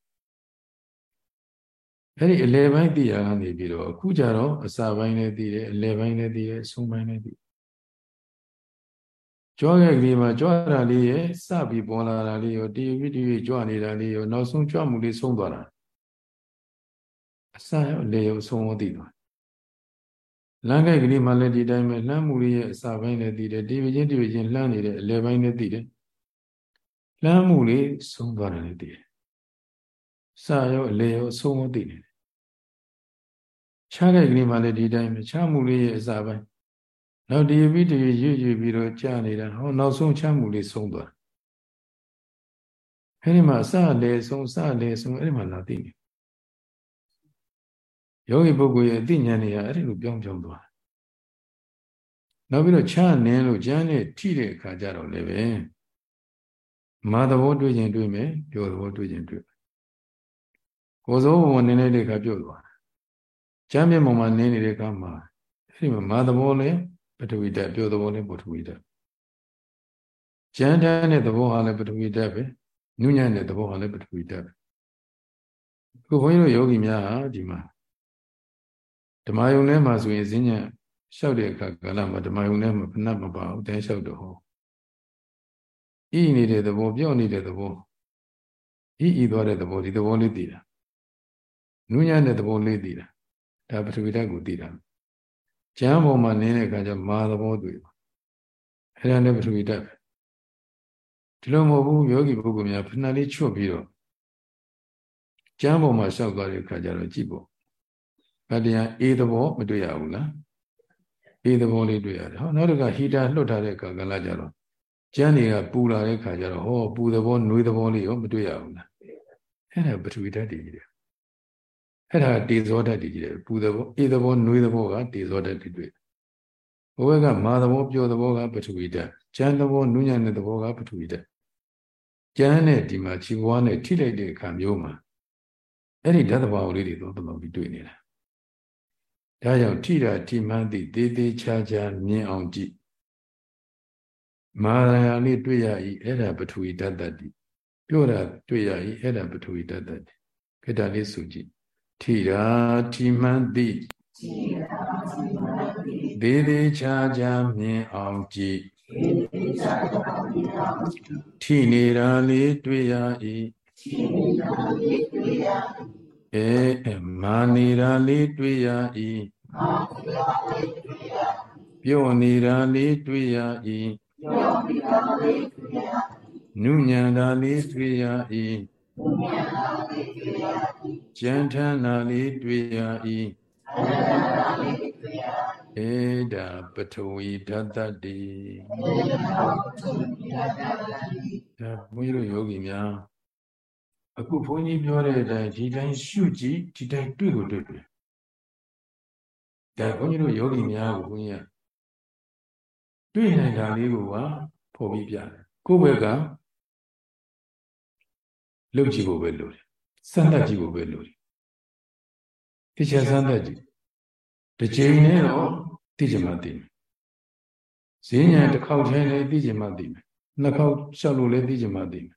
အဲ့ဒီအလယ်ပိုင်းသိရကနေပြီးတော့အခုကြတော့အစပိုင်းလည်းသိတယ်အလယ်ပိုင်းလည်းသိတယ်အဆုံးပိုင်းလည်းသိ ကြွားခဲ့ကလေးမှာကြွားတာလေးရဲ့စပြီးပေါ်လာတာလေးရောတည်ပြီးတည်ကြွနေတာလေးရောနောက်ဆုံးကြွမှုလေးဆုံးသွားတာအစရောအလယ်ရောအဆုံးရောသိသွားလမ်းခဲ့ကလေးမှလည်းဒီတိုင်းပဲလှမ်းမှုလေးရဲ့အစပိုင်းလည်းသိတယ်တည်ပြီးချင်းတည်ပြီးချင်းလှမ်းနေတယ်အလယ်ပိုင်းလည်းသိတယ်လှမ်းမှုလေးဆုံးသွားတယ်လည်းသိတယ်။စာရောအလေရောအဆုံးမသိနေတယ်။ခြားတဲ့ကလေးမှလည်းဒီတိုင်းပဲခြားမှုလေးရဲ့အစာပိုင်း နောက်ဒီပြီးတည်းရွရွပြီးတော့ကြာနေတာဟောနောက်ဆုံးခြားမှုလေးဆုံးသွား။အဲဒီမှာအစလေဆုံးအစလေဆုံးအဲဒီမှာလာသိနေ။ယောဂီပုဂ္ဂိုလ်ရဲ့အသိဉာဏ်တွေကအဲဒီလိုပြောင်းပြောင်းသွား။နောက်ပြီးတော့ခြားနင်းလို့ကျမ်းနဲ့ထိတဲ့အခါကျတော့လည်းပဲမာသဘောတွေ့ခြင်းတွေ့မယ်ပြောသဘောတွေ့ခြင်းတွေ့ကိုယ်စိုးဘုံနင်းနေတဲ့ခါပြုတ်သွားကျမ်းမြေပုံမှာနင်းနေတဲ့ခါမှာအဲ့ဒီမှာမာသဘောလည်း ပထဝီဓာတ်ပြောသဘောလည်းပထဝီဓာတ်ကျမ်းတန်းတဲ့သဘောဟာလည်းပထဝီဓာတ်ပဲနုညံ့တဲ့သဘောဟာလည်းပထဝီဓာတ်ပဲခုဘုန်းကြီးတို့ယောဂီများဟာဒီမှာဓမ္မယုံထဲမှာဆိုရင်ဈဉ္ညာလျှောက်တဲ့အခါကာလမှာဓမ္မယုံထဲမှာဖဏတ်မပါဘူးတန်းလျှောက်တော့ဟောဤနေတဲ့သဘောပြော့နေတဲ့သဘောဤဤသွားတဲ့သဘောဒီသဘောလေးသိတာနူးညံ့တဲ့သဘောလေးသိတာဒါပထဝီဓာတ်ကိုသိတာ ကျမ်းပေါ်မှာနင်းတဲ့အခါကျမာသဘောတွေ့ပါအဲ့ဒါလည်းပထဝီဓာတ်ပဲဒီလိုမဟုတ်ဘူးယောဂီပုဂ္ဂိုလ်များဖဏလေးချွတ်ပြီးတော့ကျမ်းပေါ်မှာလျှောက်သွားတဲ့အခါကျတော့ကြည့်ပေါ့ဗတ္တရားအေးသဘောမတွေ့ရဘူးလားအေးသဘောလေးတွေ့ရတယ်ဟောနောက်တစ်ခါဟီတာလွတ်ထားတဲ့အခါကလည်းကြတော့ကျန်းတွေကပူလာတဲ့ခါကျတော့ဟောပူသဘောနှွေးသဘောလေးရောမတွေ့ရဘူးလားအဲ့ဒါပထဝီဓာတ်တည်ကြီးတယ် အဲ့ဒါတေဇောဓာတ်တည်ကြီးတယ်ပူသဘောအေးသဘောနှွေးသဘောကတေဇောဓာတ်တည်တွေ့ဘဝကမာသဘောပြောသဘောကပထဝီဓာတ်ကျန်းသဘောနုညံ့တဲ့သဘောကပထဝီဓာတ်ကျန်းနဲ့ဒီမှာခြေဘွားနဲ့ထိလိုက်တဲ့အခါမျိုးမှာအဲ့ဒီဓာတ်သဘာဝလေးတွေတော့တလုံးပြီးတွေ့နေတာဒါကြောင့်ထိတာထိမှန်းသည့်သေးသေးချာချာမြင်အောင်ကြည့်မာယာလေးတွေ့ရ၏အဲ့ဒါပထဝီဓာတ်တတိပြောတာတွေ့ရ၏အဲ့ဒါပထဝီဓာတ်တတိခေတ္တလေးဆိုကြည့် ထိရာထိမှန်သည်သေးသေးချာချာမြင်အောင်ကြည့်ထိနေတာလေးတွေ့ရ၏အဲမာနေတာလေးတွေ့ရ၏ပြောနေတာလေးတွေ့ရ၏နုညံတာလေးတွေ့ရ၏ ကျန်ထန်တာလေးတွေ့ရ၏ဧဒါပထဝီဓာတ္တတိဒါဘုန်းကြီးတို့ယောဂီများအခုဘုန်းကြီးပြောတဲ့အတိုင်းဒီတိုင်းရှုကြည့်ဒီတိုင်းတွေ့ကိုတွေ့တယ်ဒါဘုန်းကြီးတို့ယောဂီများကိုဘုန်းကြီးကတွေ့နိုင်တာလေးကိုကဖော်ပြီးပြတယ်ကိုယ့်ဘက်က လှုပ်ကြည့်ဖို့ပဲလိုတယ်စမ်းသပ်ကြည့်ဖို့ပဲလိုတယ်တခြားစမ်းသပ်ကြည့်တစ်ချိန်နဲ့တော့သိချင်မှသိမယ်ဈဉ္ညာတစ်ခေါက်ထဲလည်းသိချင်မှသိမယ်နှစ်ခေါက်လျှောက်လို့လည်းသိချင်မှသိမယ်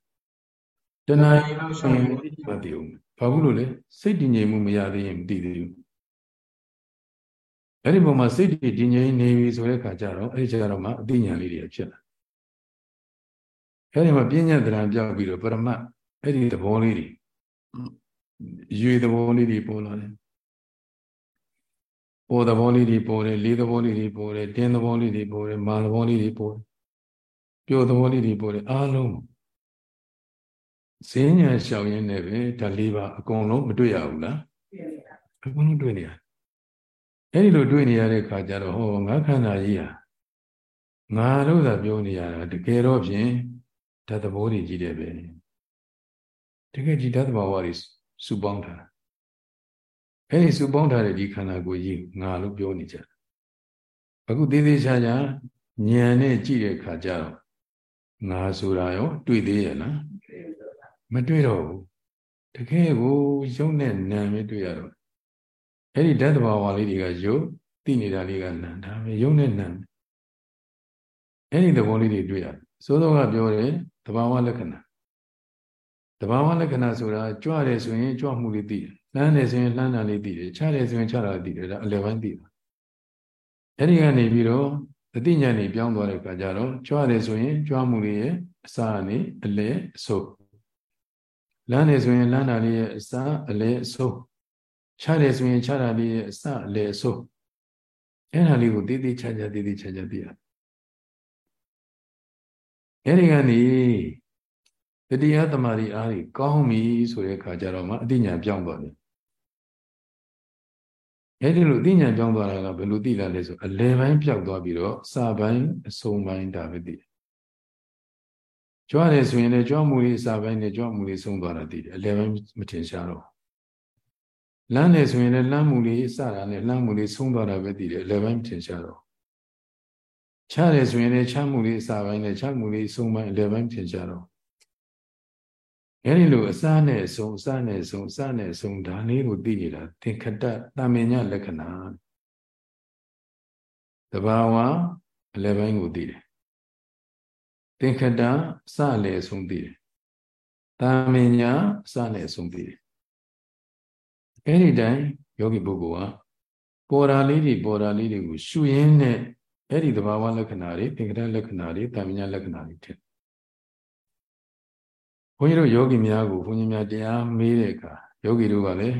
တဏှာရင်လို့ဆိုရင်သိချင်မှသိအောင်ဘာဘူးလို့လဲစိတ်တည်ငြိမ်မှုမရသေးရင်မသိသေးဘူးအဲ့ဒီပုံမှာစိတ်တည်တည်ငြိမ်နေပြီဆိုတဲ့ခါကျတော့အဲ့ဒီကျတော့မှအသိဉာဏ်လေးတွေဖြစ်လာအဲ့ဒီမှာပြဉ္ညာတရားပြောက်ပြီးတော့ပရမတ် အဲ့ဒီသဘောလေးတွေရွေသဘောလေးတွေပေါ်လာတယ်ပေါ်သဘောလေးတွေပေါ်တယ်လေးသဘောလေးတွေပေါ်တယ်တင်းသဘောလေးတွေပေါ်တယ်မာသဘောလေးတွေပေါ်တယ်ပျော်သဘောလေးတွေပေါ်တယ်အားလုံးဈဉ္ညာရှောင်ရင်းနဲ့ပဲဒါလေးပါအကုန်လုံးမတွေ့ရဘူးလားအကုန်လုံးတွေ့နေရအဲ့ဒီလိုတွေ့နေရတဲ့ခါကျတော့ဟောငါခန္ဓာကြီးဟာငါတို့သာပြောနေရတာတကယ်တော့ဖြင့်ဓာတ်သဘောတွေကြီးတယ်ပဲ တကယ်ဒီဓာတ်သဘောတွေစုပေါင်းထားအဲ့ဒီစုပေါင်းထားတဲ့ဒီခန္ဓာကိုယ်ကြီးငါလို့ပြောနေကြအခုသေးသေးချာချာဉာဏ်နဲ့ကြည့်တဲ့ခါကျတော့ငါဆိုတာရောတွေ့သေးရဲ့လားမတွေ့တော့ဘူးတကယ်ကိုရုပ်နဲ့နာမ်ပဲတွေ့ရတော့အဲ့ဒီဓာတ်တဘာဝလေးတွေကရုပ်သိနေတာလေးကနာမ်ဒါပဲရုပ်နဲ့နာမ်အဲ့ဒီသဘောလေးတွေတွေ့ရတယ်သို့တော့ကပြောတယ်တဘာဝလက္ခဏာ တဘာဝလက္ခဏာဆိုတာကြွတယ်ဆိုရင်ကြွမှုလေးသိတယ်လှမ်းတယ်ဆိုရင်လှမ်းတာလေးသိတယ်ချတယ်ဆိုရင်ချတာသိတယ်ဒါအလယ်ပိုင်းသိတာအဲ့ဒီကနေပြီးတော့အတိညာနေပြောင်းသွားတဲ့အခါကျတော့ကြွတယ်ဆိုရင်ကြွမှုလေးရဲ့အစအနေအလယ်အဆုပ်လမ်းတယ်ဆိုရင်လမ်းတာလေးရဲ့အစအလယ်အဆုပ်ချတယ်ဆိုရင်ချတာလေးရဲ့အစအလယ်အဆုပ်အဲ့ဒါလေးကိုတည်တည်ချာချာတည်တည်ချာချာသိရအဲ့ဒီကနေ တတိယသမารီအားကြီးကောင်းပြီဆိုတဲ့အခါကျတော့မှအတိညာပြောင်းသွားတယ်အဲ့ဒီလိုအတိညာပြောင်းသွားတာကဘယ်လိုသိလာလဲဆိုအလယ်ပိုင်းပြောက်သွားပြီးတော့စာပိုင်းအဆုံးပိုင်းဒါပဲသိတယ်ကြွားတယ်ဆိုရင်လည်းကြွားမှုလေးစာပိုင်းနဲ့ကြွားမှုလေးဆုံးသွားတာသိတယ်အလယ်ပိုင်းမထင်ရှားတော့လမ်းတယ်ဆိုရင်လည်းလမ်းမှုလေးစတာနဲ့လမ်းမှုလေးဆုံးသွားတာပဲသိတယ်အလယ်ပိုင်းမထင်ရှားတော့ချတယ်ဆိုရင်လည်းချမှုလေးစာပိုင်းနဲ့ချမှုလေးဆုံးပိုင်းအလယ်ပိုင်းမထင်ရှားတော့ အဲဒီလိုအစနဲ့အဆုံးအစနဲ့အဆုံးအစနဲ့အဆုံးဒါလေးကိုသိနေတာသင်္ခတတာမင်ညလက္ခဏာတဘာဝအလယ်ပိုင်းကိုသိတယ်သင်္ခတအစလည်းအဆုံးသိတယ်တာမင်ညအစနဲ့အဆုံးသိတယ်အဲ့ဒီတိုင်းယောဂီပုဂ္ဂိုလ်ကပေါ်တာလေးတွေပေါ်တာလေးတွေကိုရှုရင်းနဲ့အဲ့ဒီသဘာဝလက္ခဏာတွေသင်္ခတလက္ခဏာတွေတာမင်ညလက္ခဏာတွေထင် ဘုန်းကြီးတို့ယောဂီများကိုဘုန်းကြီးများတရားမေးတဲ့အခါယောဂီတို့ကလည်း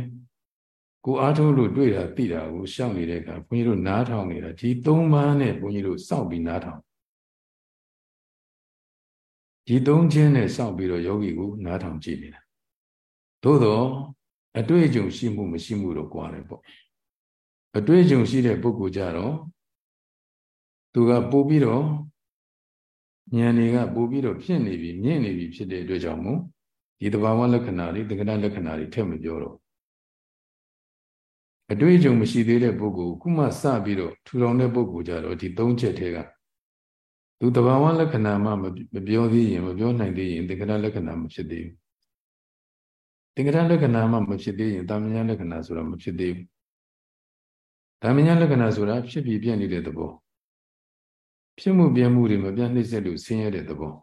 ကိုအားထုတ်လို့တွေ့တာသိတာကိုရှောက်နေတဲ့အခါဘုန်းကြီးတို့နားထောင်နေတာဒီသုံးပါးနဲ့ဘုန်းကြီးတို့စောင့်ပြီးနားထောင်ဒီသုံးခြင်းနဲ့စောင့်ပြီးတော့ယောဂီကိုနားထောင်ကြည့်နေတာသို့တော့အတွေ့အကြုံရှိမှုမရှိမှုတော့ကွာတယ်ပေါ့အတွေ့အကြုံရှိတဲ့ပုဂ္ဂိုလ်ကြတော့သူကပို့ပြီးတော့ ဉာဏ်တွေကပို့ပြီးတော့ဖြစ်နေပြီမြင့်နေပြီဖြစ်တဲ့အတွက်ကြောင့်မို့ဒီတဘာဝလက္ခဏာတွေတက္ကနာလက္ခဏာတွေထည့်မပြောတော့အတွေ့အကြုံမရှိသေးတဲ့ပုဂ္ဂိုလ်ခုမှစပြီးတော့ထူထောင်တဲ့ပုဂ္ဂိုလ်ကြတော့ဒီသုံးချက်ထဲကသူတဘာဝလက္ခဏာမှမပြောသေးရင်မပြောနိုင်သေးရင်တက္ကနာလက္ခဏာမဖြစ်သေးဘူးတက္ကနာလက္ခဏာမှမဖြစ်သေးရင်တာမညာလက္ခဏာဆိုတာမဖြစ်သေးဘူးတာမညာလက္ခဏာဆိုတာဖြစ်ပြီးပြည့်နေတဲ့သဘော ဖြစ်မှုပြမှုတွေမပြတ်နှိမ့်ဆက်လို့ဆင်းရဲတဲ့သဘော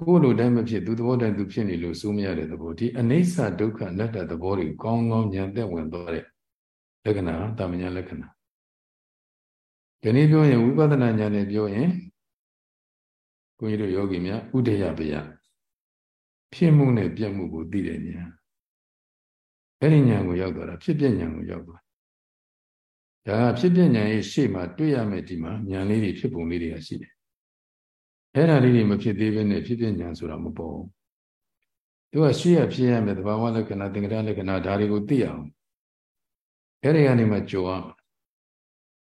ကိုယ်လိုတိုင်းမဖြစ်သူသဘောတိုင်းသူဖြစ်နေလို့စိုးမရတဲ့သဘောဒီအနိစ္စဒုက္ခအနတ္တသဘောတွေကောင်းကောင်းဉာဏ်သက်ဝင်သွားတဲ့လက္ခဏာတာမညာလက္ခဏာဒီနေ့ပြောရင်ဝိပဿနာဉာဏ်နဲ့ပြောရင်ဘုန်းကြီးတို့ယောဂီများဥဒယပယဖြစ်မှုနဲ့ပြတ်မှုကိုသိတဲ့ဉာဏ်အဲ့ဒီဉာဏ်ကိုရောက်သွားတာဖြစ်ပြဉာဏ်ကိုရောက်သွား ဒါကဖြစ်ပြဉာဏ်ရဲ့ရှေ့မှာတွေ့ရမယ်ဒီမှာဉာဏ်လေးတွေဖြစ်ပုံလေးတွေကရှိတယ်အဲ့ဒါလေးတွေမဖြစ်သေးဘဲနဲ့ဖြစ်ပြဉာဏ်ဆိုတာမပေါ်ဘူးသူကရှေ့ရဖြစ်ရမယ်သဘာဝလက္ခဏာသင်္ကတလက္ခဏာဒါတွေကိုသိအောင်အဲ့ဒီကနေမှကြိုအောင်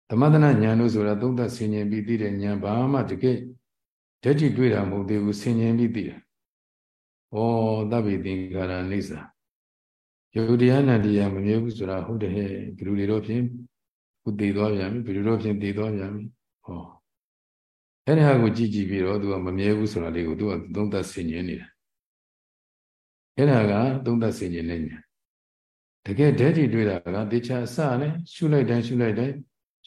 သမထနာဉာဏ်လို့ဆိုတာသုံးသပ်ဆင်ញင်ပြီးသိတဲ့ဉာဏ်ဘာမှတကယ်ဓာတ်ကြည့်တွေ့တာမဟုတ်သေးဘူးဆင်ញင်ပြီးသိတယ်။ဩသဗ္ဗေသင်္ကာရအိစ္ဆာယုတ်တရားနာတရားမမြဲဘူးဆိုတာဟုတ်တယ်ဟဲ့ဒီလိုတွေတော့ဖြင့် ခုတည်သွားပြန်ပြီဘယ်လိုတော့ဖြင့်တည်သွားပြန်ပြီဟောအဲ့ဒီဟာကိုကြည့်ကြည့်ပြီးတော့သူကမမြဲဘူးဆိုတာလေးကိုသူကသုံးသပ်ဆင်ញင်နေတာအဲ့ဒါကသုံးသပ်ဆင်ញင်နေညာတကယ်ဓာတ်ကြည့်တွေ့တာကတေချာစနဲ့ရှုလိုက်တိုင်းရှုလိုက်တိုင်း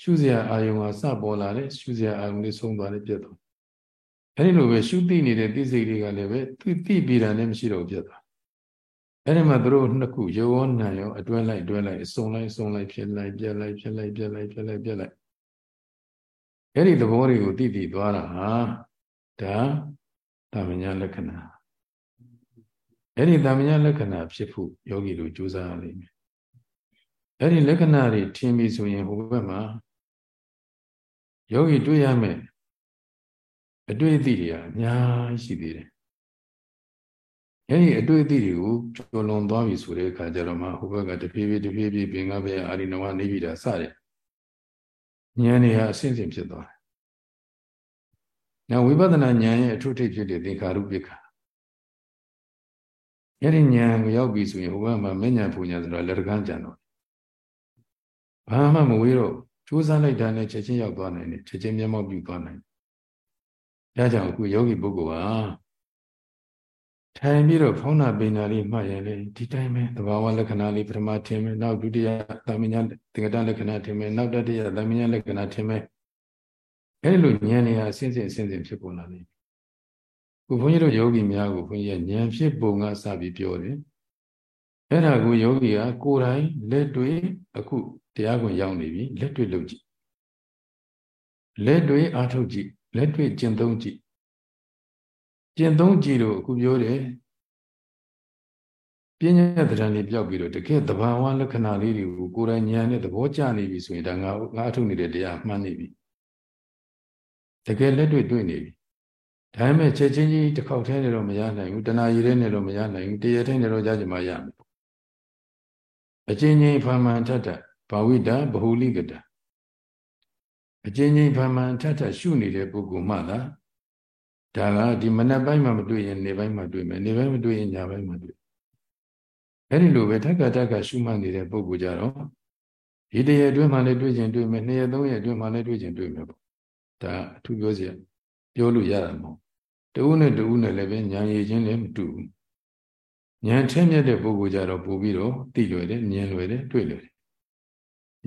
ရှုစရာအာယုံကစပေါ်လာတယ်ရှုစရာအာယုံလေးဆုံးသွားတယ်ပြတ်သွားအဲဒီလိုပဲရှုသိနေတဲ့သိစိတ်တွေကလည်းပဲသိသိပြီးတာလည်းမရှိတော့ပြတ်သွား အဲဒီမှာသူတို့နှစ်ခုယောဝနာရောအတွဲလိုက်အတွဲလိုက်အစုံလိုက်အစုံလိုက်ဖြစ်လိုက်ပြက်လိုက်ဖြစ်လိုက်ပြက်လိုက်ဖြစ်လိုက်ပြက်လိုက်အဲဒီသဘောတွေကိုသိသိသွားတာဟာဒါတာမညာလက္ခဏာအဲ့ဒီတာမညာလက္ခဏာဖြစ်ဖို့ယောဂီတို့ကြိုးစားရလိမ့်မယ်အဲ့ဒီလက္ခဏာတွေထင်ပြီဆိုရင်ဟိုဘက်မှာယောဂီတွေ့ရမယ်အတွေ့အသည့်တွေကအများကြီးရှိသေးတယ် အဲ့ဒီအတွေ့အသည့်တွေကိုကျော်လွန်သွားပြီဆိုတဲ့အခါကျတော့မှဟိုဘက်ကတဖြည်းဖြည်းတဖြည်းဖြည်းပင်ကဘက်အာရိနဝနေပြီတာစတဲ့ဉာဏ်တွေဟာအစဉ်စဉ်ဖြစ်သွားတယ်။နောက်ဝိပဿနာဉာဏ်ရဲ့အထုထိပ်ဖြစ်တဲ့သင်္ခါရုပ္ပခာအဲ့ဒီဉာဏ်ကိုရောက်ပြီဆိုရင်ဟိုဘက်မှာမဉဏ်ပူဉဏ်ဆိုတာလက်တကန်းကြံတော့ဘာမှမဝေးတော့ကြိုးစားလိုက်တာနဲ့ချက်ချင်းရောက်သွားနိုင်တယ်ချက်ချင်းမျက်မှောက်ပြုသွားနိုင်တယ်။ဒါကြောင့်အခုယောဂီပုဂ္ဂိုလ်ဟာ ထိုင်ပြီးတော့ဖောင်းနာပင်နာလေးမှတ်ရင်လေဒီတိုင်းပဲသဘာဝလက္ခဏာလေးပထမထင်မယ်နောက်ဒုတိယသမညာသင်္ကတလက္ခဏာထင်မယ်နောက်တတိယသမညာလက္ခဏာထင်မယ်အဲဒီလိုဉာဏ်နေရာအစဉ်စဉ်အစဉ်စဉ်ဖြစ်ပေါ်လာနေခုဘုန်းကြီးတို့ယောဂီများကိုဘုန်းကြီးကဉာဏ်ဖြစ်ပုံကစပြီးပြောတယ်အဲ့ဒါကိုယောဂီကကိုယ်တိုင်လက်တွေ့အခုတရားကိုရောက်နေပြီလက်တွေ့လုပ်ကြည့်လက်တွေ့အားထုတ်ကြည့်လက်တွေ့ကျင့်သုံးကြည့် ကျင့်သုံးကြည့်လို့အခုပြောတယ်ပညာတရားလေးပြောက်ပြီးတော့တကယ်သဘာဝလက္ခဏာလေးတွေကိုကိုယ်တိုင်ဉာဏ်နဲ့သဘောကျနေပြီဆိုရင်ဒါငါငါအထုတ်နေတဲ့တရားမှန်းနေပြီတကယ်လက်တွေ့တွေ့နေပြီဒါပေမဲ့ချက်ချင်းကြီးတစ်ခေါက်ထဲနေတော့မရနိုင်ဘူးတဏှာရည်ထဲနေတော့မရနိုင်ဘူးတရားထဲနေတော့ကြားကြမှာရမယ်အချင်းချင်းဖာမန်ထထဘာဝိတဗဟုလိကတအချင်းချင်းဖာမန်ထထရှုနေတဲ့ပုဂ္ဂိုလ်မှသာ ဒါကဒီမနက်ပိုင်းမှာမတွေ့ရင်နေပိုင်းမှာတွေ့မယ်နေပိုင်းမတွေ့ရင်ညပိုင်းမှာတွေ့အဲ့ဒီလိုပဲထက်ကထက်ကရှုမှတ်နေတဲ့ပုဂ္ဂိုလ်ကြတော့ဒီတရက်အတွင်းမှာလည်းတွေ့ခြင်းတွေ့မယ်နှစ်ရက်သုံးရက်အတွင်းမှာလည်းတွေ့ခြင်းတွေ့မယ်ပေါ့ဒါအထူးပြောစရာပြောလို့ရတာမဟုတ်တဦးနဲ့တဦးနဲ့လည်းပဲဉာဏ်ရည်ချင်းလည်းမတူဘူးဉာဏ်ထက်မြက်တဲ့ပုဂ္ဂိုလ်ကြတော့ပို့ပြီးတော့သိလွယ်တယ်ဉာဏ်လွယ်တယ်တွေ့လွယ်တယ်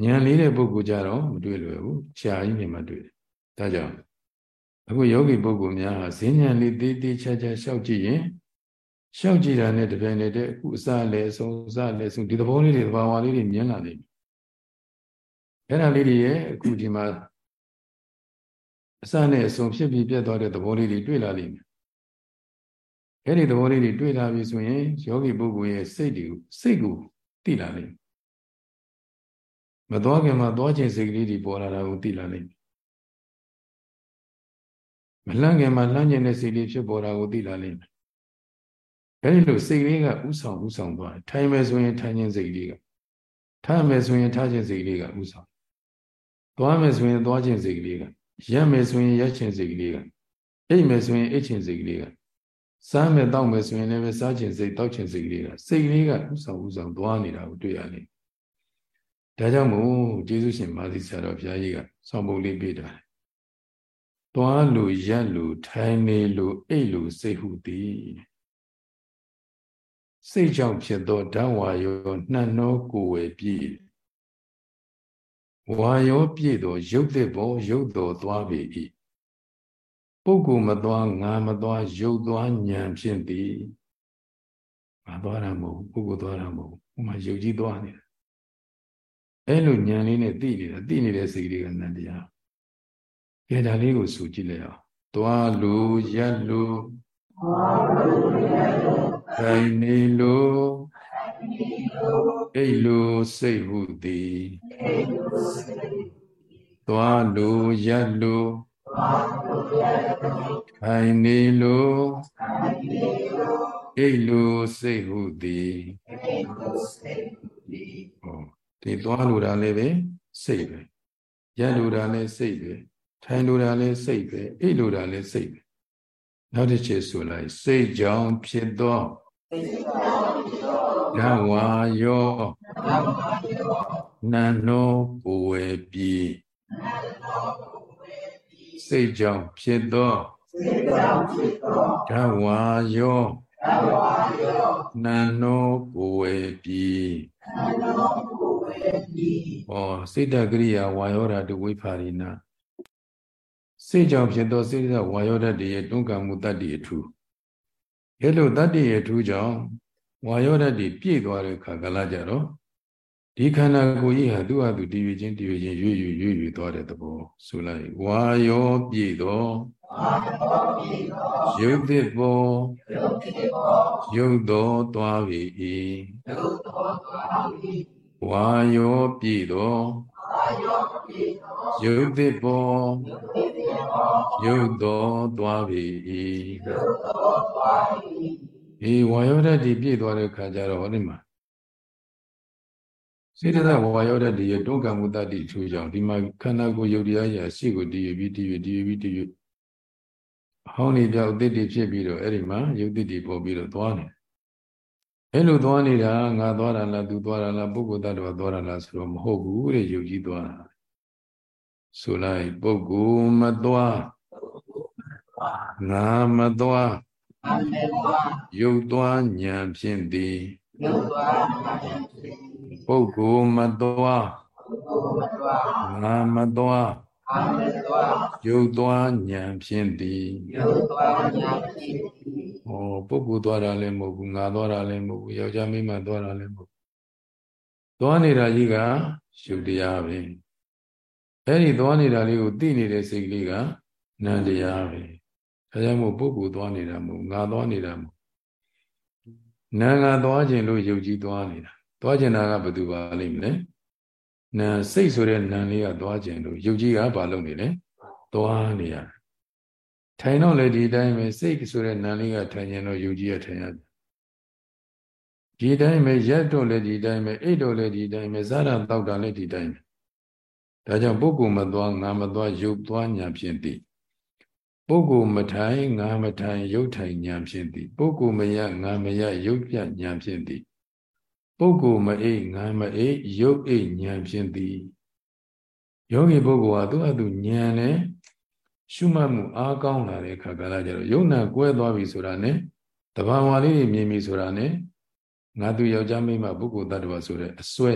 ဉာဏ်လေးတဲ့ပုဂ္ဂိုလ်ကြတော့မတွေ့လွယ်ဘူးရှားကြီးနေမှတွေ့တယ်ဒါကြောင့် အခုယောဂီပုဂ္ဂိုလ်များဟာဈဉ္ဉံလေးသေးသေးချာချာရှောက်ကြည့်ရင်ရှောက်ကြည့်တာနဲ့တပြိုင်တည်းအခုအစလည်းအဆုံးအစလည်းအဆုံးဒီသဘောလေးတွေသဘာဝလေးတွေမြင်လာနေပြီအဲ့ဒါလေးတွေရဲ့အခုဒီမှာအစနဲ့အဆုံးဖြစ်ပြီးပြတ်သွားတဲ့သဘောလေးတွေတွေ့လာလိမ့်မယ်အဲ့ဒီသဘောလေးတွေတွေ့လာပြီဆိုရင်ယောဂီပုဂ္ဂိုလ်ရဲ့စိတ်တွေကိုစိတ်ကိုသိလာလိမ့်မယ်မသွားခင်မှာသွားခြင်းစိတ်ကလေးတွေပေါ်လာတာကိုသိလာလိမ့် မယ်မလှမ်းခင်မှာလှမ်းကျင်တဲ့စိတ်လေးဖြစ်ပေါ်တာကိုသိလာလိမ့်မယ်အဲဒီလိုစိတ်လေးကဥဆောင်ဥဆောင်သွားတယ်ထိုင်မယ်ဆိုရင်ထိုင်ခြင်းစိတ်လေးကထားမယ်ဆိုရင်ထားခြင်းစိတ်လေးကဥဆောင်သွားမယ်ဆိုရင်သွားခြင်းစိတ်လေးကရက်မယ်ဆိုရင်ရက်ခြင်းစိတ်လေးကအိတ်မယ်ဆိုရင်အိတ်ခြင်းစိတ်လေးကစားမယ်တောက်မယ်ဆိုရင်လည်းစားခြင်းစိတ်တောက်ခြင်းစိတ်လေးကစိတ်လေးကဥဆောင်ဥဆောင်သွားနေတာကိုတွေ့ရလိမ့်ဒါကြောင့်မို့ကျေးဇူးရှင်မာသီဆရာတော်ဘုရားကြီးကဆောင်းပုံလေးပေးတာ သွားလူရက်လူထိုင်နေလူအိတ်လူစိတ်ဟုသည်စိတ်ကြောင့်ဖြစ်သောဓာဝါယောနှံ့နှောကိုယ်ဝယ်ပြည့်ဝါယောပြည့်သောရုပ်သစ်ပေါ်ရုပ်တော်သွားပေ၏ပုဂ္ဂိုလ်မသွားငါမသွားရုပ်သွားဉာဏ်ဖြင့်သည်မသွားတာမဟုတ်ပုဂ္ဂိုလ်သွားတာမဟုတ်ဟိုမှာရုပ်ကြီးသွားနေတာအဲ့လိုဉာဏ်လေးနဲ့သိနေတာသိနေတဲ့စိတ်လေးကနန္တရား ကဲဒါလေးကိုဆိုကြည့်လိုက်အောင်သွားလို့ရက်လို့ခိုင်နေလို့အိတ်လို့စိတ်ဟုသည်သွားလို့ရက်လို့ခိုင်နေလို့အိတ်လို့စိတ်ဟုသည်ဟောဒီသွားလို့တာလည်းပဲစိတ်ပဲရက်လို့တာလည်းစိတ်ပဲ ထိုင်လိုတာလည်းစိတ်ပဲအိပ်လိုတာလည်းစိတ်ပဲနောက်တစ်ချက်ဆိုလိုက်စိတ်ကြောင့်ဖြစ်သောဓဝါယောနန္နောပူဝေပြီစိတ်ကြောင့်ဖြစ်သောဓဝါယောနန္နောပူဝေပြီဟောစိတ်တကရိယာဝါယောဓာတုဝိဖာရိနာ စိတ်ကြောင့်ဖြစ်သောစိတ်ဓာတ်ဝါယောဓာတ်ရဲ့တွန်းကံမှုတတ္တိအထူးအဲလိုတတ္တိရဲ့အထူးကြောင့်ဝါယောဓာတ်ပြည့်သွားတဲ့ခါကလာကြတော့ဒီခန္ဓာကိုယ်ကြီးဟာသူ့ဟာသူတည်ရခြင်းတည်ရခြင်းရွေ့ရွေ့ရွေ့ရွေ့သွားတဲ့သဘောဆိုလိုက်ဝါယောပြည့်သောရုပ်သစ်ပေါ်ရုပ်တော်သွားပြီဝါယောပြည့်သောယုတ်တိဘော ယုတ်တော်သွားပြီဤဝါယောဓာတ်ဒီပြည့်သွားတဲ့ခါကျတော့ဟောဒီမှာစေတသာဝါယောဓာတ်ဒီရတွန်းကံမှုတတိထူကြောင့်ဒီမှာခန္ဓာကိုယ်ယုတ်တရားရာရှိကိုတည်ပြီးတည်ပြီးတည်ပြီးတည်ပြီးဟောင်းနေပြောက်တိတိဖြစ်ပြီးတော့အဲ့ဒီမှာယုတ်တိတိပေါ်ပြီးတော့သွားနေအဲ့လိုသွားနေတာငါသွားတာလားသူသွားတာလားပုဂ္ဂိုလ်တ attva သွားတာလားဆိုတော့မဟုတ်ဘူးတဲ့ယုတ်ကြီးသွားတာ ဆိုလိုက်ပုဂ္ဂိုလ်မသွားငါမသွားယုတ်သွားဉာဏ်ဖြင့်သည်ပုဂ္ဂိုလ်မသွားငါမသွားယုတ်သွားဉာဏ်ဖြင့်သည်ယုတ်သွားဉာဏ်ဖြင့်သည်ဟောပုဂ္ဂိုလ်သွားတာလည်းမဟုတ်ဘူးငါသွားတာလည်းမဟုတ်ဘူးယောက်ျားမိန်းမသွားတာလည်းမဟုတ်ဘူးသွားနေတာကြီးကယုတ်တရားပဲ အဲ့ဒီသွားနေတာလေးကိုသိနေတဲ့စိတ်ကလေးကနန္တရားပဲဒါကြောင့်မို့ပုဂ္ဂိုလ်သွားနေတာမဟုတ်ငါသွားနေတာမဟုတ်နာငါသွားခြင်းလို့ယုတ်ကြီးသွားနေတာသွားခြင်းတာကဘယ်သူပါလိမ့်မလဲနာစိတ်ဆိုတဲ့နာလေးကသွားခြင်းလို့ယုတ်ကြီးကဘာလုပ်နေလဲသွားနေရထိုင်တော့လေဒီတိုင်းပဲစိတ်ဆိုတဲ့နာလေးကထိုင်ရင်တော့ယုတ်ကြီးကထိုင်ရတယ်ဒီတိုင်းပဲရက်တော့လေဒီတိုင်းပဲအိတ်တော့လေဒီတိုင်းပဲဇာရတောက်တာလေဒီတိုင်းပဲ ဒါကြောင့်ပုဂ္ဂိုလ်မသွားငါမသွားယုတ်သွားညာဖြင့်တည်ပုဂ္ဂိုလ်မထိုင်ငါမထိုင်ယုတ်ထိုင်ညာဖြင့်တည်ပုဂ္ဂိုလ်မရငါမရယုတ်ပြညာဖြင့်တည်ပုဂ္ဂိုလ်မအိတ်ငါမအိတ်ယုတ်အိတ်ဉာဏ်ဖြင့်သည်ယောဂီပုဂ္ဂိုလ်ဟာသူ့အတူဉာဏ်နဲ့ရှုမှတ်မှုအားကောင်းလာတဲ့အခါကလည်းကျတော့ယုံနာကွဲသွားပြီဆိုတာနဲ့တဘာဝလေးတွေမြင်ပြီဆိုတာနဲ့ငါသူယောက်ျားမိန်းမပုဂ္ဂိုလ်တ attva ဆိုတဲ့အစွဲ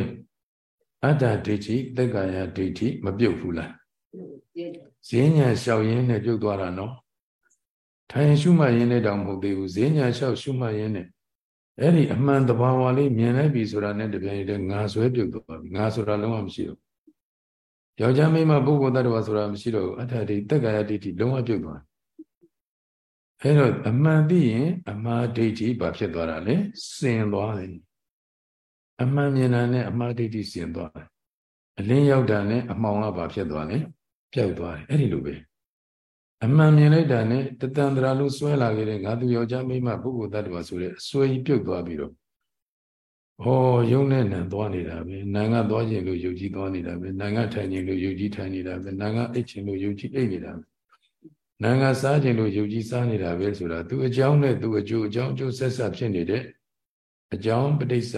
အတ္တဒိဋ္ဌိသက်ကာယဒိဋ္ဌိမပြုတ်ဘူးလားဈဉ္ညာလျှောက်ရင်းနဲ့ပြုတ်သွားတာနော်ထိုင်ရှုမှတ်ရင်းနဲ့တောင်မဟုတ်သေးဘူးဈဉ္ညာလျှောက်ရှုမှတ်ရင်းနဲ့အဲ့ဒီအမှန်တဘာဝလေးမြင်လိုက်ပြီဆိုတာနဲ့တပြိုင်တည်းငါဆွဲပြုတ်သွားပြီငါဆိုတာလုံးဝမရှိတော့ယောက်ျားမိန်းမပုဂ္ဂိုလ်တ attva ဆိုတာမရှိတော့ဘူးအတ္တဒိသက်ကာယဒိဋ္ဌိလုံးဝပြုတ်သွားအဲ့တော့အမှန်သိရင်အမှားဒိဋ္ဌိဘာဖြစ်သွားတာလဲစင်သွားတယ် အမှန်မြင်တာနဲ့အမှားဒိဋ္ဌိစင်သွားတယ်အလင်းရောက်တာနဲ့အမှောင်ကဘာဖြစ်သွားလဲပျောက်သွားတယ်အဲ့ဒီလိုပဲအမှန်မြင်လိုက်တာနဲ့တတန်တရာလုံးစွဲလာခဲ့တဲ့ငါသူယောက်ျားမိန်းမပုဂ္ဂိုလ်တ attva ဆိုတဲ့အစွဲကြီးပြုတ်သွားပြီးတော့ဟောယုံနဲ့နံသွားနေတာပဲနံကသွားခြင်းလို့ယုတ်ကြီးသွားနေတာပဲနံကထိုင်ခြင်းလို့ယုတ်ကြီးထိုင်နေတာပဲနံကအိတ်ခြင်းလို့ယုတ်ကြီးအိတ်နေတာပဲနံကစားခြင်းလို့ယုတ်ကြီးစားနေတာပဲဆိုတာသူအကြောင်းနဲ့သူအကျိုးအကြောင်းအကျိုးဆက်ဆက်ဖြစ်နေတဲ့အကြောင်းပဋိစ္စ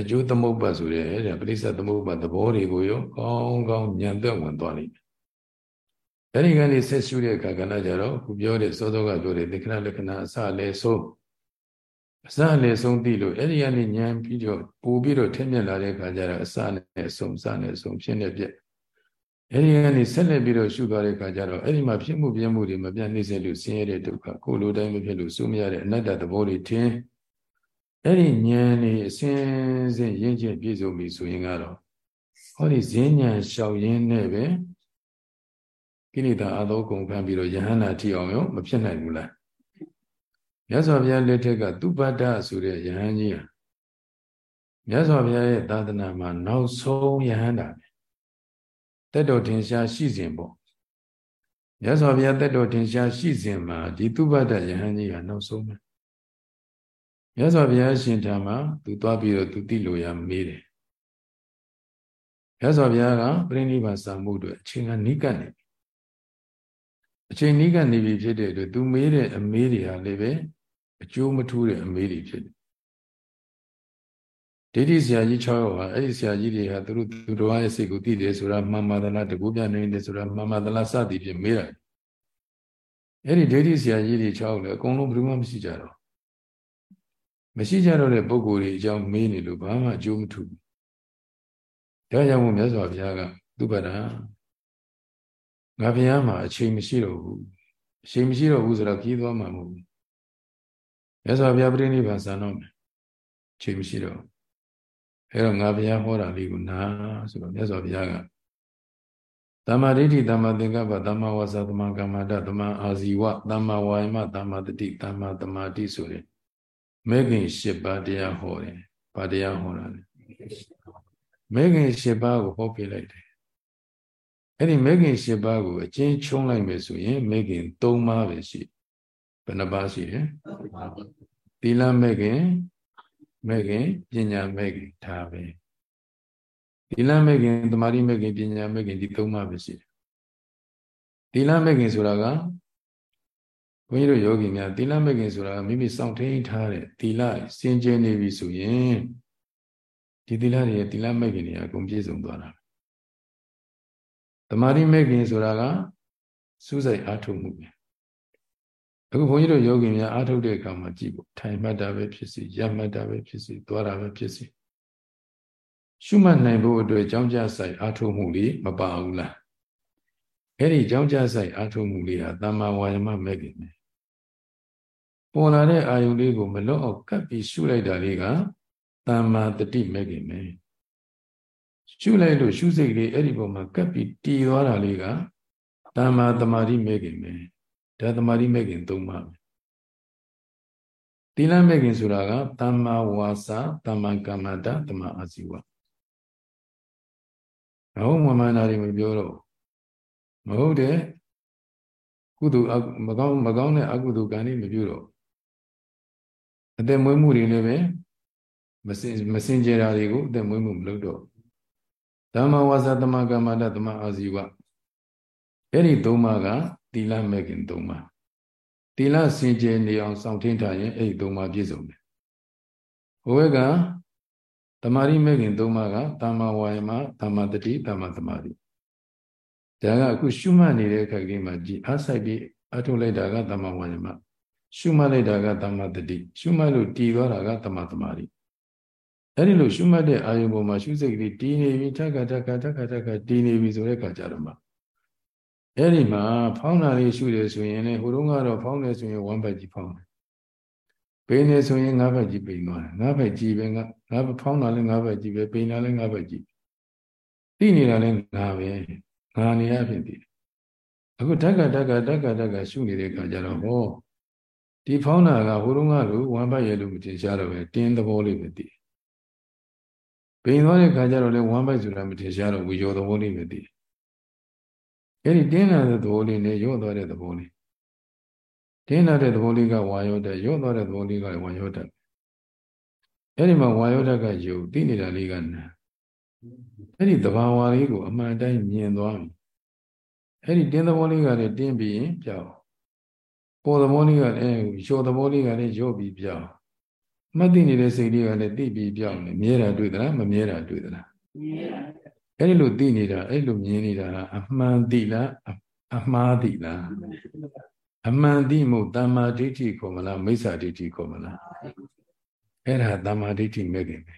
အကျိုးသမုပ္ပါဆိုတဲ့ပဋိစ္စသမုပ္ပါသဘောတွေကိုရောကောင်းကောင်းဉာဏ်သက်ဝင်သွားလိမ့်မယ်အဲ့ဒီကနေဆက်ရှုတဲ့အခါကလည်းကြတော့ခုပြောတဲ့စောစောကပြောတဲ့သင်္ခဏလက္ခဏာအစလည်းဆုံးအစလည်းဆုံးသိလို့အဲ့ဒီကနေဉာဏ်ပြီးတော့ပို့ပြီးတော့ထင်မြက်လာတဲ့အခါကျတော့အစနဲ့အဆုံးအစနဲ့အဆုံးဖြစ်နေပြက်အဲ့ဒီကနေဆက်လက်ပြီးတော့ရှုသွားတဲ့အခါကျတော့အဲ့ဒီမှာဖြစ်မှုပြမှုတွေမပြတ်နှိမ့်စေလို့ဆင်းရဲတဲ့ဒုက္ခကိုလိုတိုင်းမဖြစ်လို့စိုးမရတဲ့အနတ္တသဘောတွေထင် အဲ့ဒီဉာဏ်นี่အစင်းစင်းရင့်ကျက်ပြည့်စုံပြီဆိုရင်ကတော့ဟောဒီဈဉ္ဉဏ်လျှောက်ရင်းနဲ့ပဲကိလေသာအသောကုန်ခံပြီးတော့ယဟန္တာထီအောင်ရောမဖြစ်နိုင်ဘူးလားမြတ်စွာဘုရားလက်ထက်ကသူပတ္တဆိုတဲ့ယဟန်ကြီးဟာမြတ်စွာဘုရားရဲ့သာသနာမှာနောက်ဆုံးယဟန္တာပဲတက်တော်ထင်ရှားရှိစဉ်ပေါ့မြတ်စွာဘုရားတက်တော်ထင်ရှားရှိစဉ်မှာဒီသူပတ္တယဟန်ကြီးဟာနောက်ဆုံးပဲ မြတ်စွာဘုရားရှင်ထာမှာသူသွားပြီးတော့သူသိလို့ရမေးတယ်မြတ်စွာဘုရားကပြိဋိဘစာမှုအတွက်အချိန်ကနိကတ်နေအချိန်နီးကနေပြီဖြစ်တဲ့အတွက်သူမေးတဲ့အမေးတွေဟာလည်းပဲအကျိုးမထူးတဲ့အမေးတွေဖြစ်တယ်ဒိဋ္ဌိဆရာကြီး6ယောက်ဟာအဲ့ဒီဆရာကြီးတွေဟာသူတို့သူတော်ရဲ့စိတ်ကိုသိတယ်ဆိုတာမှန်ပါသလားတကူပြနေတယ်ဆိုတာမှန်ပါသလားစသည်ဖြင့်မေးတာအဲ့ဒီဒိဋ္ဌိဆရာကြီးတွေ6ယောက်လည်းအကုန်လုံးဘယ်သူမှမရှိကြတော့ မရှိကြတော့တဲ့ပုံကိုယ်တွေအကြောင်းမေးနေလို့ဘာမှအကျိုးမထူးဒါကြောင့်မို့မြတ်စွာဘုရားကသူပဒံငါဘုရားမှာအချိန်မရှိတော့ဘူးအချိန်မရှိတော့ဘူးဆိုတော့ကြီးသွားမှာမဟုတ်ဘူးမြတ်စွာဘုရားပြိဋိဘံစံတော့မယ်အချိန်မရှိတော့အဲ့တော့ငါဘုရားဟောတာလေးကိုနာဆိုတော့မြတ်စွာဘုရားကသမ္မာဒိဋ္ဌိသမ္မာသင်္ကပ္ပသမ္မာဝါစာသမ္မာကမ္မန္တသမ္မာအာဇီဝသမ္မာဝါယမသမ္မာတတိသမ္မာသမာဓိဆိုတဲ့ မဲခင်၈ပါးတရားဟောတယ်။ဘာတရားဟောတာလဲမဲခင်၈ပါးကိုဟောပြလိုက်တယ်အဲ့ဒီမဲခင်၈ပါးကိုအချင်းချုံးလိုက်မယ်ဆိုရင်မဲခင်၃ပါးပဲရှိဘယ်နှပါးရှိတယ်သီလမဲခင်မဲခင်ပညာမဲခင်ဒါပဲသီလမဲခင်သမာဓိမဲခင်ပညာမဲခင်ဒီ၃ပါးပဲရှိတယ်သီလမဲခင်ဆိုတာက ဘုန်းကြီးတို့ယောဂီများသီလမဲ့ခင်ဆိုတာမိမိစောင့်ထိန်ထားတဲ့သီလစင်ကြယ်နေပြီဆိုရင်ဒီသီလတွေရဲ့သီလမဲ့ခင်တွေအကုန်ပြည့်စုံသွားတာတမာတိမဲ့ခင်ဆိုတာကစူးစိုက်အားထုတ်မှုပဲအခုဘုန်းကြီးတို့ယောဂီများအားထုတ်တဲ့အခါမှာကြည့်ဖို့ထိုင်မှတ်တာပဲဖြစ်စီရပ်မှတ်တာပဲဖြစ်စီသွားတာပဲဖြစ်စီရှုမှတ်နိုင်ဖို့အတွက်ကြောင်းကြဆိုင်အားထုတ်မှုလေးမပါဘူးလားအဲ့ဒီကြောင်းကြဆိုင်အားထုတ်မှုလေးဟာတမ္မာဝါယမမဲ့ခင်ပဲ ပေါ်လာတဲ့အာယုလေးကိုမလွတ်အောင်ကပ်ပြီးရှုလိုက်တာလေးကတမ္မာတတိမဲ့ခင်ပဲရှုလိုက်လို့ရှုစိတ်လေးအဲ့ဒီပုံမှာကပ်ပြီးတည်သွားတာလေးကတမ္မာတမာတိမဲ့ခင်ပဲဒါတမာတိမဲ့ခင်သုံးပါပဲတိလမဲ့ခင်ဆိုတာကတမ္မာဝါစာတမ္မာကမ္မတတမ္မာအာဇီဝမဟုတ်မမှန်တာတွေမပြောတော့မဟုတ်တဲ့ကုသိုလ်မကောင်းမကောင်းတဲ့အကုသိုလ်ကံတွေမပြုတော့ အသက်မွေးမှုတွေလည်းပဲမစင်မစင်ကြတာတွေကိုအသက်မွေးမှုမလုပ်တော့ဓမ္မဝါစာတမကမ္မတတမအာဇီဝအဲ့ဒီသုံးပါးကသီလမဲ့ခင်သုံးပါးသီလစင်ကြယ်နေအောင်စောင့်ထင်းထားရင်အဲ့ဒီသုံးပါးပြည့်စုံတယ်ဟိုဘက်ကတမာရိမဲ့ခင်သုံးပါးကတမ္မာဝါယမတမ္မာတတိတမ္မာသမာဓိဒါကအခုရှုမှတ်နေတဲ့အခါကလေးမှာကြည်အားဆိုင်ပြီးအထုတ်လိုက်တာကတမ္မာဝါယမ ရှုမှတ်လိုက်တာကတမ္မာတတိရှုမှတ်လို့တည်သွားတာကတမ္မာသမာဓိအဲ့ဒီလိုရှုမှတ်တဲ့အာယုံပေါ်မှာရှုစိတ်ကလေးတည်နေပြီထက်ကထက်ကထက်ကထက်ကတည်နေပြီဆိုတဲ့အခါကျတော့မှအဲ့ဒီမှာဖောင်းတာလေးရှုတယ်ဆိုရင်လည်းဟိုတုန်းကတော့ဖောင်းတယ်ဆိုရင်ဝမ်းဘက်ကြီးဖောင်းတယ်ပိန်နေဆိုရင်ငါးဘက်ကြီးပိန်သွားတယ်ငါးဘက်ကြီးပဲငါငါဖောင်းတာလည်းငါးဘက်ကြီးပဲပိန်တာလည်းငါးဘက်ကြီးသိနေတာလည်းငါပဲငါနေရဖြစ်တယ်အခုဓက်ကဓက်ကဓက်ကဓက်ကရှုနေတဲ့အခါကျတော့ဟော ဒီဖောင်းတာကဟိုတုန်းကလိုဝမ်းဘက်ရဲ့လို့မတင်ရှားတော့ပဲတင်းသဘောလေးပဲတည်ပိန်သွားတဲ့ခါကျတော့လေဝမ်းဘက်ဆိုတာမတင်ရှားတော့ဝီရောသဘောလေးပဲတည်အဲ့ဒီတင်းလာတဲ့သဘောလေးနဲ့ရော့သွားတဲ့သဘောလေးတင်းလာတဲ့သဘောလေးကဝါရော့တဲ့ရော့သွားတဲ့သဘောလေးကလည်းဝါရော့တဲ့အဲ့ဒီမှာဝါရော့တဲ့ကယုတ်သိနေတာလေးကနာအဲ့ဒီသဘာဝလေးကိုအမှန်တိုင်းမြင်သွားပြီအဲ့ဒီတင်းသဘောလေးကလည်းတင်းပြီးရင်ပြောင်း ပေါ်သဘောလေးကလည်းရောသဘောလေးကလည်းရောပြီးပြောင်းမှတ်သိနေတဲ့စိတ်လေးကလည်းသိပြီးပြောင်းနေမြဲတာတွေ့သလားမမြဲတာတွေ့သလားမြဲတာအဲ့ဒီလိုသိနေတာအဲ့လိုမြင်နေတာအမှန်သိလားအမှားသိလားအမှန်သိမှုတမ္မာဒိဋ္ဌိခေါ်မလားမိစ္ဆာဒိဋ္ဌိခေါ်မလားအဲ့ဒါတမ္မာဒိဋ္ဌိမဲ့ခင်ပဲ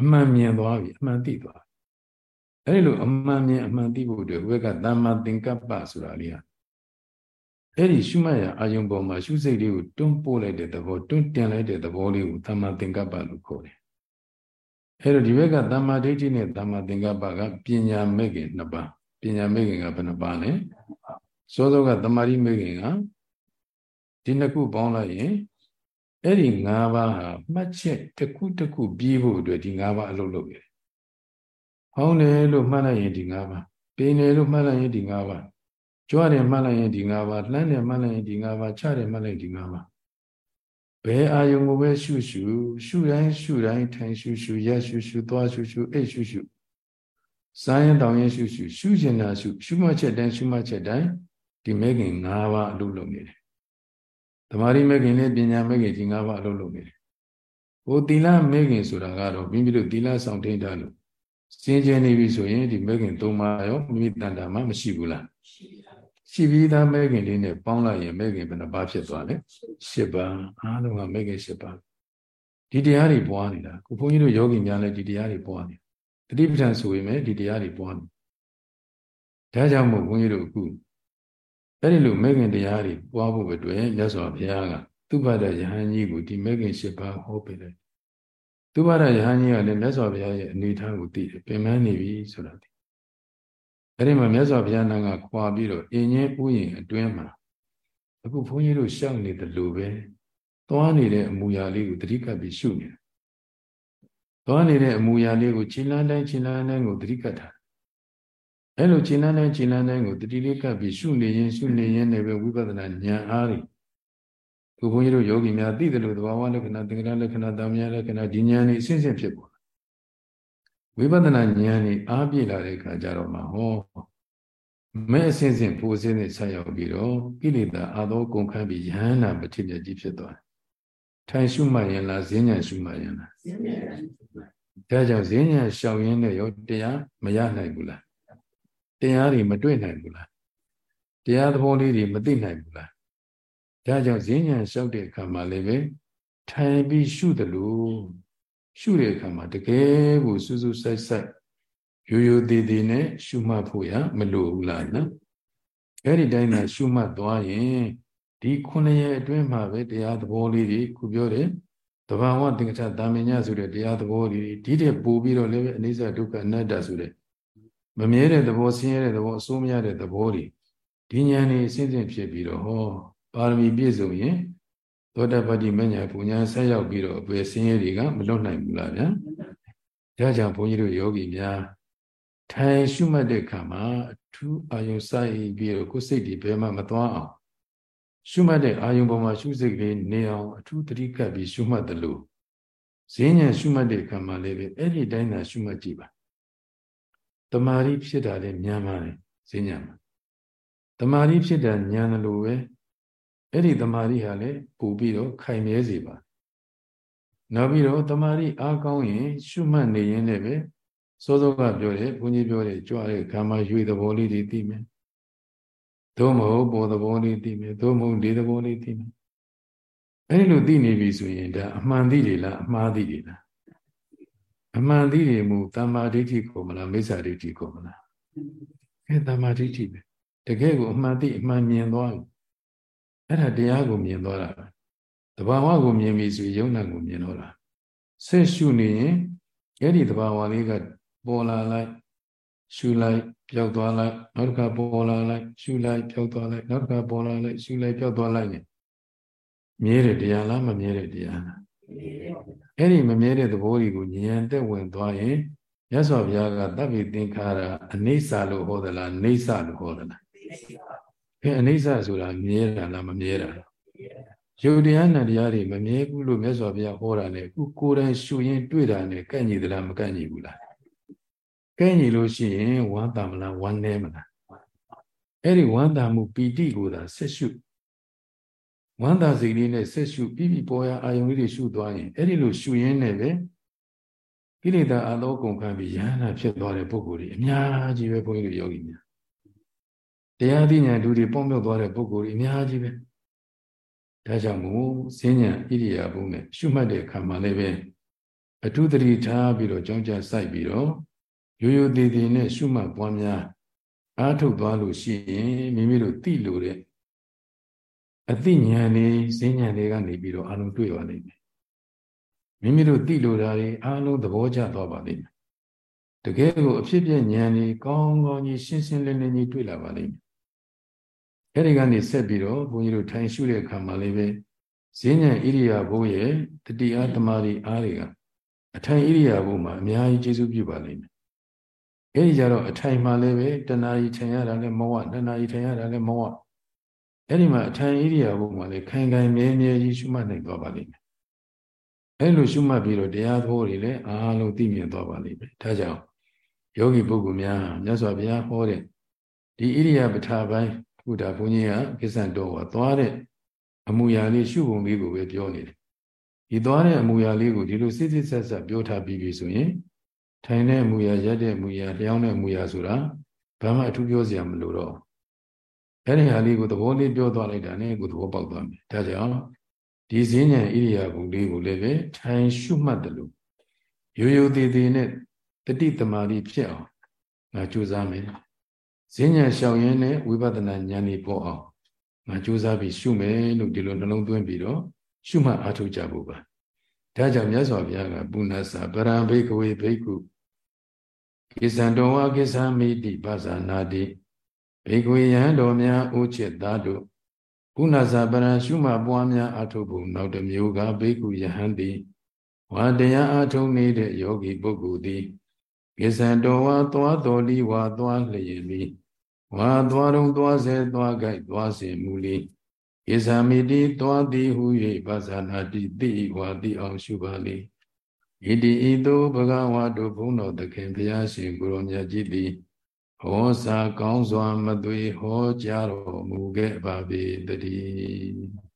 အမှန်မြင်သွားပြီအမှန်သိသွားအဲ့ဒီလိုအမှန်မြင်အမှန်သိဖို့အတွက်ဝက်ကတမ္မာသင်္ကပ္ပဆိုတာလေးဟာ အဲ့ဒီရှုမှတ်ရအာယုံပေါ်မှာရှုစိတ်လေးကိုတွန်းပို့လိုက်တဲ့သဘောတွန်းတင်လိုက်တဲ့သဘောလေးကိုတမ္မာသင်္ကပ္ပလို့ခေါ်တယ်အဲ့တော့ဒီဘက်ကတမ္မာဒိဋ္ဌိနဲ့တမ္မာသင်္ကပ္ပကပညာမဲ့ခင်နှစ်ပါးပညာမဲ့ခင်ကဘယ်နှပါးလဲစောစောကတမာရိမဲ့ခင်ကဒီနှစ်ခုပေါင်းလိုက်ရင်အဲ့ဒီ၅ပါးဟာမှတ်ချက်တစ်ခုတစ်ခုပြီးဖို့အတွက်ဒီ၅ပါးအလုပ်လုပ်ရတယ်။ဟောင်းတယ်လို့မှတ်လိုက်ရင်ဒီ၅ပါးပင်တယ်လို့မှတ်လိုက်ရင်ဒီ၅ပါး ကြွတယ်မှတ်လိုက်ရင်ဒီ၅ပါးလှမ်းတယ်မှတ်လိုက်ရင်ဒီ၅ပါးချတယ်မှတ်လိုက်ဒီ၅ပါးဘယ်အာယုံကိုပဲရှုရှုရှုတိုင်းရှုတိုင်းထိုင်ရှုရှုရက်ရှုရှုသွားရှုရှုအိတ်ရှုရှုစားရင်တောင်းရင်ရှုရှုရှုကျင်တာရှုရှုမှတ်ချက်တိုင်းရှုမှတ်ချက်တိုင်းဒီမဲခင်၅ပါးအလုပ်လုပ်နေတယ်။တမာရီမဲခင်နဲ့ပညာမဲခင်ဒီ၅ပါးအလုပ်လုပ်နေတယ်။ဟိုသီလမဲခင်ဆိုတာကတော့မိမိတို့သီလဆောင်ထိန်တာလို့စင်ကြယ်နေပြီဆိုရင်ဒီမဲခင်၃ပါးရောမိမိတန်တာမှမရှိဘူးလား။ ရှိပါရှိပြီးသားမဲခင်လေးနဲ့ပေါင်းလိုက်ရင်မဲခင်ဘယ်နှပါးဖြစ်သွားလဲ၈ပါးအားလုံးကမဲခင်၈ပါးဒီတရားတွေပွားနေတာခုဘုန်းကြီးတို့ယောဂီများလည်းဒီတရားတွေပွားနေတတိပဋ္ဌာန်ဆိုရင်လည်းဒီတရားတွေပွားနေဒါကြောင့်မို့ဘုန်းကြီးတို့အခုအဲ့ဒီလိုမဲခင်တရားတွေပွားဖို့အတွက်မြတ်စွာဘုရားကသူပ္ပဒယဟန်ကြီးကိုဒီမဲခင်၈ပါးဟောပေးတယ်သူပ္ပဒယဟန်ကြီးကလည်းမြတ်စွာဘုရားရဲ့အနေထားကိုသိတယ်ပြင်ပန်းနေပြီဆိုတာ အဲ့ဒီမှာမြတ်စွာဘုရားနာကခွာပြီးတော့အင်းချင်းဥယျင်အတွင်းမှာအခုဘုန်းကြီးတို့ရှောက်နေတယ်လို့ပဲသွားနေတဲ့အမူအရာလေးကိုတတိကပ်ပြီးရှုနေတယ်သွားနေတဲ့အမူအရာလေးကိုခြေလန်းတိုင်းခြေလန်းတိုင်းကိုသတိကပ်တာအဲ့လိုခြေလန်းတိုင်းခြေလန်းတိုင်းကိုတတိလေးကပ်ပြီးရှုနေရင်ရှုနေရင်လည်းပဲဝိပဿနာဉာဏ်အားတွေခုဘုန်းကြီးတို့ယောဂီများသိတယ်လို့သဘာဝလက္ခဏာသင်္ကရလက္ခဏာတာမယလက္ခဏာဒီဉာဏ်တွေအစဉ်စဉ်ဖြစ်ပေါ် ဝိပဿနာဉာဏ်တွေအားပြည့်လာတဲ့အခါကျတော့မှဟောမဲ့အစဉ်စဉ်ပိုအစဉ်စဉ်ဆက်ရောက်ပြီးတော့ကိလေသာအာသောကုန်ခန်းပြီးယဟန္တာပဋိမြတ်ကြီးဖြစ်သွားတယ်ထိုင်ရှုမှရင်လားဈဉ္ဉံရှုမှရင်လားဈဉ္ဉံဒါကြောင့်ဈဉ္ဉံရှောင်ရင်းနဲ့ရောတရားမရနိုင်ဘူးလားတရားတွေမတွေ့နိုင်ဘူးလားတရားသဘောလေးတွေမသိနိုင်ဘူးလားဒါကြောင့်ဈဉ္ဉံလျှောက်တဲ့အခါမှာလည်းပဲထိုင်ပြီးရှုတယ်လို့ ရှုတဲ့အခါမှာတကယ်ကိုစူးစူးဆိုင်ဆိုင်ရိုးရိုးသေးသေးနဲ့ရှုမှတ်ဖို့ရမလိုဘူးလားနော်အဲ့ဒီတိုင်းသာရှုမှတ်သွားရင်ဒီခုနှစ်ရက်အတွင်းမှာပဲတရားသဘောလေးတွေခုပြောတယ်တဘာဝသင်္ကထတာမညဆိုတဲ့တရားသဘောလေးဒီတဲ့ပို့ပြီးတော့လည်းအနိစ္စဒုက္ခအနတ္တဆိုတဲ့မမြဲတဲ့သဘောဆင်းရဲတဲ့သဘောအစိုးမရတဲ့သဘောတွေဒီဉာဏ်นี่အစဉ်စဉ်ဖြစ်ပြီးတော့ဟောပါရမီပြည့်စုံရင် သောတပတ္တိမညာပူညာဆက်ရောက်ပြီးတော့အပယ်ဆင်းရဲတွေကမလွတ်နိုင်ဘူးလားဗျာဒါကြောင့်ဘုန်းကြီးတို့ယောဂီများထိုင်ရှုမှတ်တဲ့အခါမှာအထူးအာယုံစိုက်ပြီးတော့ကိုယ်စိတ်တွေဘယ်မှမသွားအောင်ရှုမှတ်တဲ့အာယုံပေါ်မှာရှုစိတ်ကလေးနေအောင်အထူးတတိကပ်ပြီးရှုမှတ်တယ်လို့ဈဉ္ဉံရှုမှတ်တဲ့အခါမှာလည်းပဲအဲ့ဒီတိုင်းသာရှုမှတ်ကြည့်ပါတမာရီဖြစ်တာလည်းဉာဏ်ပါတယ်ဈဉ္ဉံမှာတမာရီဖြစ်တာဉာဏ်လိုပဲ အဲ့ဒီတမာရီဟာလည်းပူပြီးတော့ခိုင်မြဲစေပါနောက်ပြီးတော့တမာရီအားကောင်းရင် ရှုမှတ်နေရင်လည်းပဲစောစောကပြောတယ်ဘုန်းကြီးပြောတယ်ကြွတဲ့ခံမရွေသဘောလေးတွေသိမယ်သို့မဟုတ်ပေါ်သဘောလေးသိမယ်သို့မဟုတ်ဒီသဘောလေးသိမယ်အဲ့ဒီလိုသိနေပြီဆိုရင်ဒါအမှန်သိတယ်လားအမှားသိတယ်လားအမှန်သိတယ်မူတမ္မာဒိဋ္ဌိကိုမလားမိစ္ဆာဒိဋ္ဌိကိုမလားအဲတမ္မာဒိဋ္ဌိပဲတကယ်ကိုအမှန်သိအမှန်မြင်သွားပြီ အဲ့ဒါတရားကိုမြင်သွားတာတဘာဝကိုမြင်ပြီဆိုယုံနာကိုမြင်တော့တာဆက်ရှုနေရင်အဲ့ဒီတဘာဝလေးကပေါ်လာလိုက်ရှုလိုက်ပျောက်သွားလိုက်နောက်တစ်ခါပေါ်လာလိုက်ရှုလိုက်ပျောက်သွားလိုက်နောက်တစ်ခါပေါ်လာလိုက်ရှုလိုက်ပျောက်သွားလိုက်မြဲတဲ့တရားလားမမြဲတဲ့တရားလားအဲ့ဒီမမြဲတဲ့သဘောတွေကိုဉာဏ်သက်ဝင်သွားရင်မြတ်စွာဘုရားကတပ်ပိသင်္ခါရအနိစ္စလို့ဟောသလားနေစ္စလို့ဟောသလား အဲအနိစ္စဆိုတာမြဲတာလားမမြဲတာလားယုတ်တရားနဲ့တရားတွေမမြဲဘူးလို့မြတ်စွာဘုရားဟောတာနဲ့အခုကိုယ်တိုင်ရှုရင်တွေ့တာနဲ့ကန့်ညီသလားမကန့်ညီဘူးလားကန့်ညီလို့ရှိရင်ဝမ်းသာမလားဝမ်းနည်းမလားအဲ့ဒီဝမ်းသာမှုပီတိကိုသာဆက်ရှုဝမ်းသာစိတ်လေးနဲ့ဆက်ရှုပြီးပြီးပေါ်ရအာယုံလေးတွေရှုသွားရင်အဲ့ဒီလိုရှုရင်းနဲ့ပဲကိလေသာအသောကုန်ခံပြီးယဟနာဖြစ်သွားတဲ့ပုဂ္ဂိုလ်တွေအများကြီးပဲဘုန်းကြီးတို့ယောဂီများ တရားသိဉာဏ်လူတွေပေါမြောက်သွားတဲ့ပုဂ္ဂိုလ်တွေအများကြီးပဲဒါကြောင့်မို့စဉ္ညာဣရိယာပုနဲ့ရှုမှတ်တဲ့အခါမှာလည်းပဲအထုတတိထားပြီးတော့ကြောင်းကြစိုက်ပြီးတော့ရိုးရိုးသေးသေးနဲ့ရှုမှတ်ပွားများအားထုတ်သွားလို့ရှိရင်မိမိတို့သိလို့တဲ့အသိဉာဏ်လေးစဉ္ညာလေးကနေပြီးတော့အလုံးတွေ့ပါလိမ့်မယ်မိမိတို့သိလို့တာတွေအလုံးသဘောကျသွားပါလိမ့်မယ်တကယ်ကိုအဖြစ်ပြဉာဏ်လေးကောင်းကောင်းကြီးရှင်းရှင်းလင်းလင်းကြီးတွေ့လာပါလိမ့်မယ် အဲ့ဒီကနေဆက်ပြီးတော့ဘုန်းကြီးတို့ထိုင်ရှုတဲ့အခါမှာလည်းပဲဈဉ္ဉံဣရိယာဘုရဲ့တတိအားတမာရီအားတွေကအထိုင်ဣရိယာဘုမှာအများကြီးကျေစုပြုပါလိမ့်မယ်အဲ့ဒီကြတော့အထိုင်မှာလည်းပဲတဏှာကြီးထိုင်ရတာလည်းမဝတဏှာကြီးထိုင်ရတာလည်းမဝအဲ့ဒီမှာအထိုင်ဣရိယာဘုမှာလည်းခိုင်ခိုင်မြဲမြဲကြီးရှုမှတ်နိုင်သွားပါလိမ့်မယ်အဲ့လိုရှုမှတ်ပြီးတော့တရားသဘောတွေလည်းအားလုံးသိမြင်သွားပါလိမ့်မယ်ဒါကြောင့်ယောဂီပုဂ္ဂိုလ်များမြတ်စွာဘုရားဟောတဲ့ဒီဣရိယာပဋ္ဌာပိုင်း ခုဒါဘုန်းကြီးကကိစ္စတော်ကသွားတဲ့အမူအရာလေးရှုပုံလေးကိုပဲပြောနေတယ်ဒီသွားတဲ့အမူအရာလေးကိုဒီလိုစစ်စစ်ဆက်ဆက်ပြောထားပြီးပြီဆိုရင်ထိုင်တဲ့အမူအရာရက်တဲ့အမူအရာလျောင်းတဲ့အမူအရာဆိုတာဘာမှအထူးပြောစရာမလိုတော့အဲ့ဒီဟာလေးကိုသဘောလေးပြောသွားလိုက်တာနဲ့ကိုသဘောပေါက်သွားမယ်ဒါကြောင့်ဒီဈဉ္ဉံဣရိယာပုလေးကိုလည်းပဲထိုင်ရှုမှတ်တယ်လို့ရိုးရိုးသေးသေးနဲ့တတိတမာတိဖြစ်အောင်ငါကြိုးစားမယ် ဈဉ္ဉံလျှောက်ရင်းနဲ့ဝိပဿနာဉာဏ်ကြီးပေါ်အောင်ငါကြိုးစားပြီးရှုမယ်လို့ဒီလိုနှလုံးသွင်းပြီးတော့ရှုမှတ်အားထုတ်ကြဖို့ပါဒါကြောင့်မြတ်စွာဘုရားကပုဏ္ဏစာပရံဘိကဝေဘိက္ခုကိသံတော်ဝါကိသံမိတိပါဇာနာတိဘိကဝေယံတော်များဥจิตသားတို့ပုဏ္ဏစာပရံရှုမှတ်ပွားများအားထုတ်ဖို့နောက်တစ်မျိုးကဘိက္ခုယဟန်တိဝါတရားအထုံးနေတဲ့ယောဂီပုဂ္ဂိုလ်သည် ကိစ္စတော်ဝါသွားတော်လီဝါသွားလျင်လီဝါသွားတုံသွားစေသွားကြိုက်သွားစေမူလီကိစ္စမိတိသွားသည်ဟု၍ပါဇာနာတိတိဝါတိအောင်ရှုပါလေဣတိဤသို့ဘဂဝါတို့ဘုန်းတော်သခင်ဘုရားရှင်ကိုရောမြတ်ကြီးသည်ဟောစာကောင်းစွာမသွေဟောကြားတော်မူခဲ့ပါပေတည်း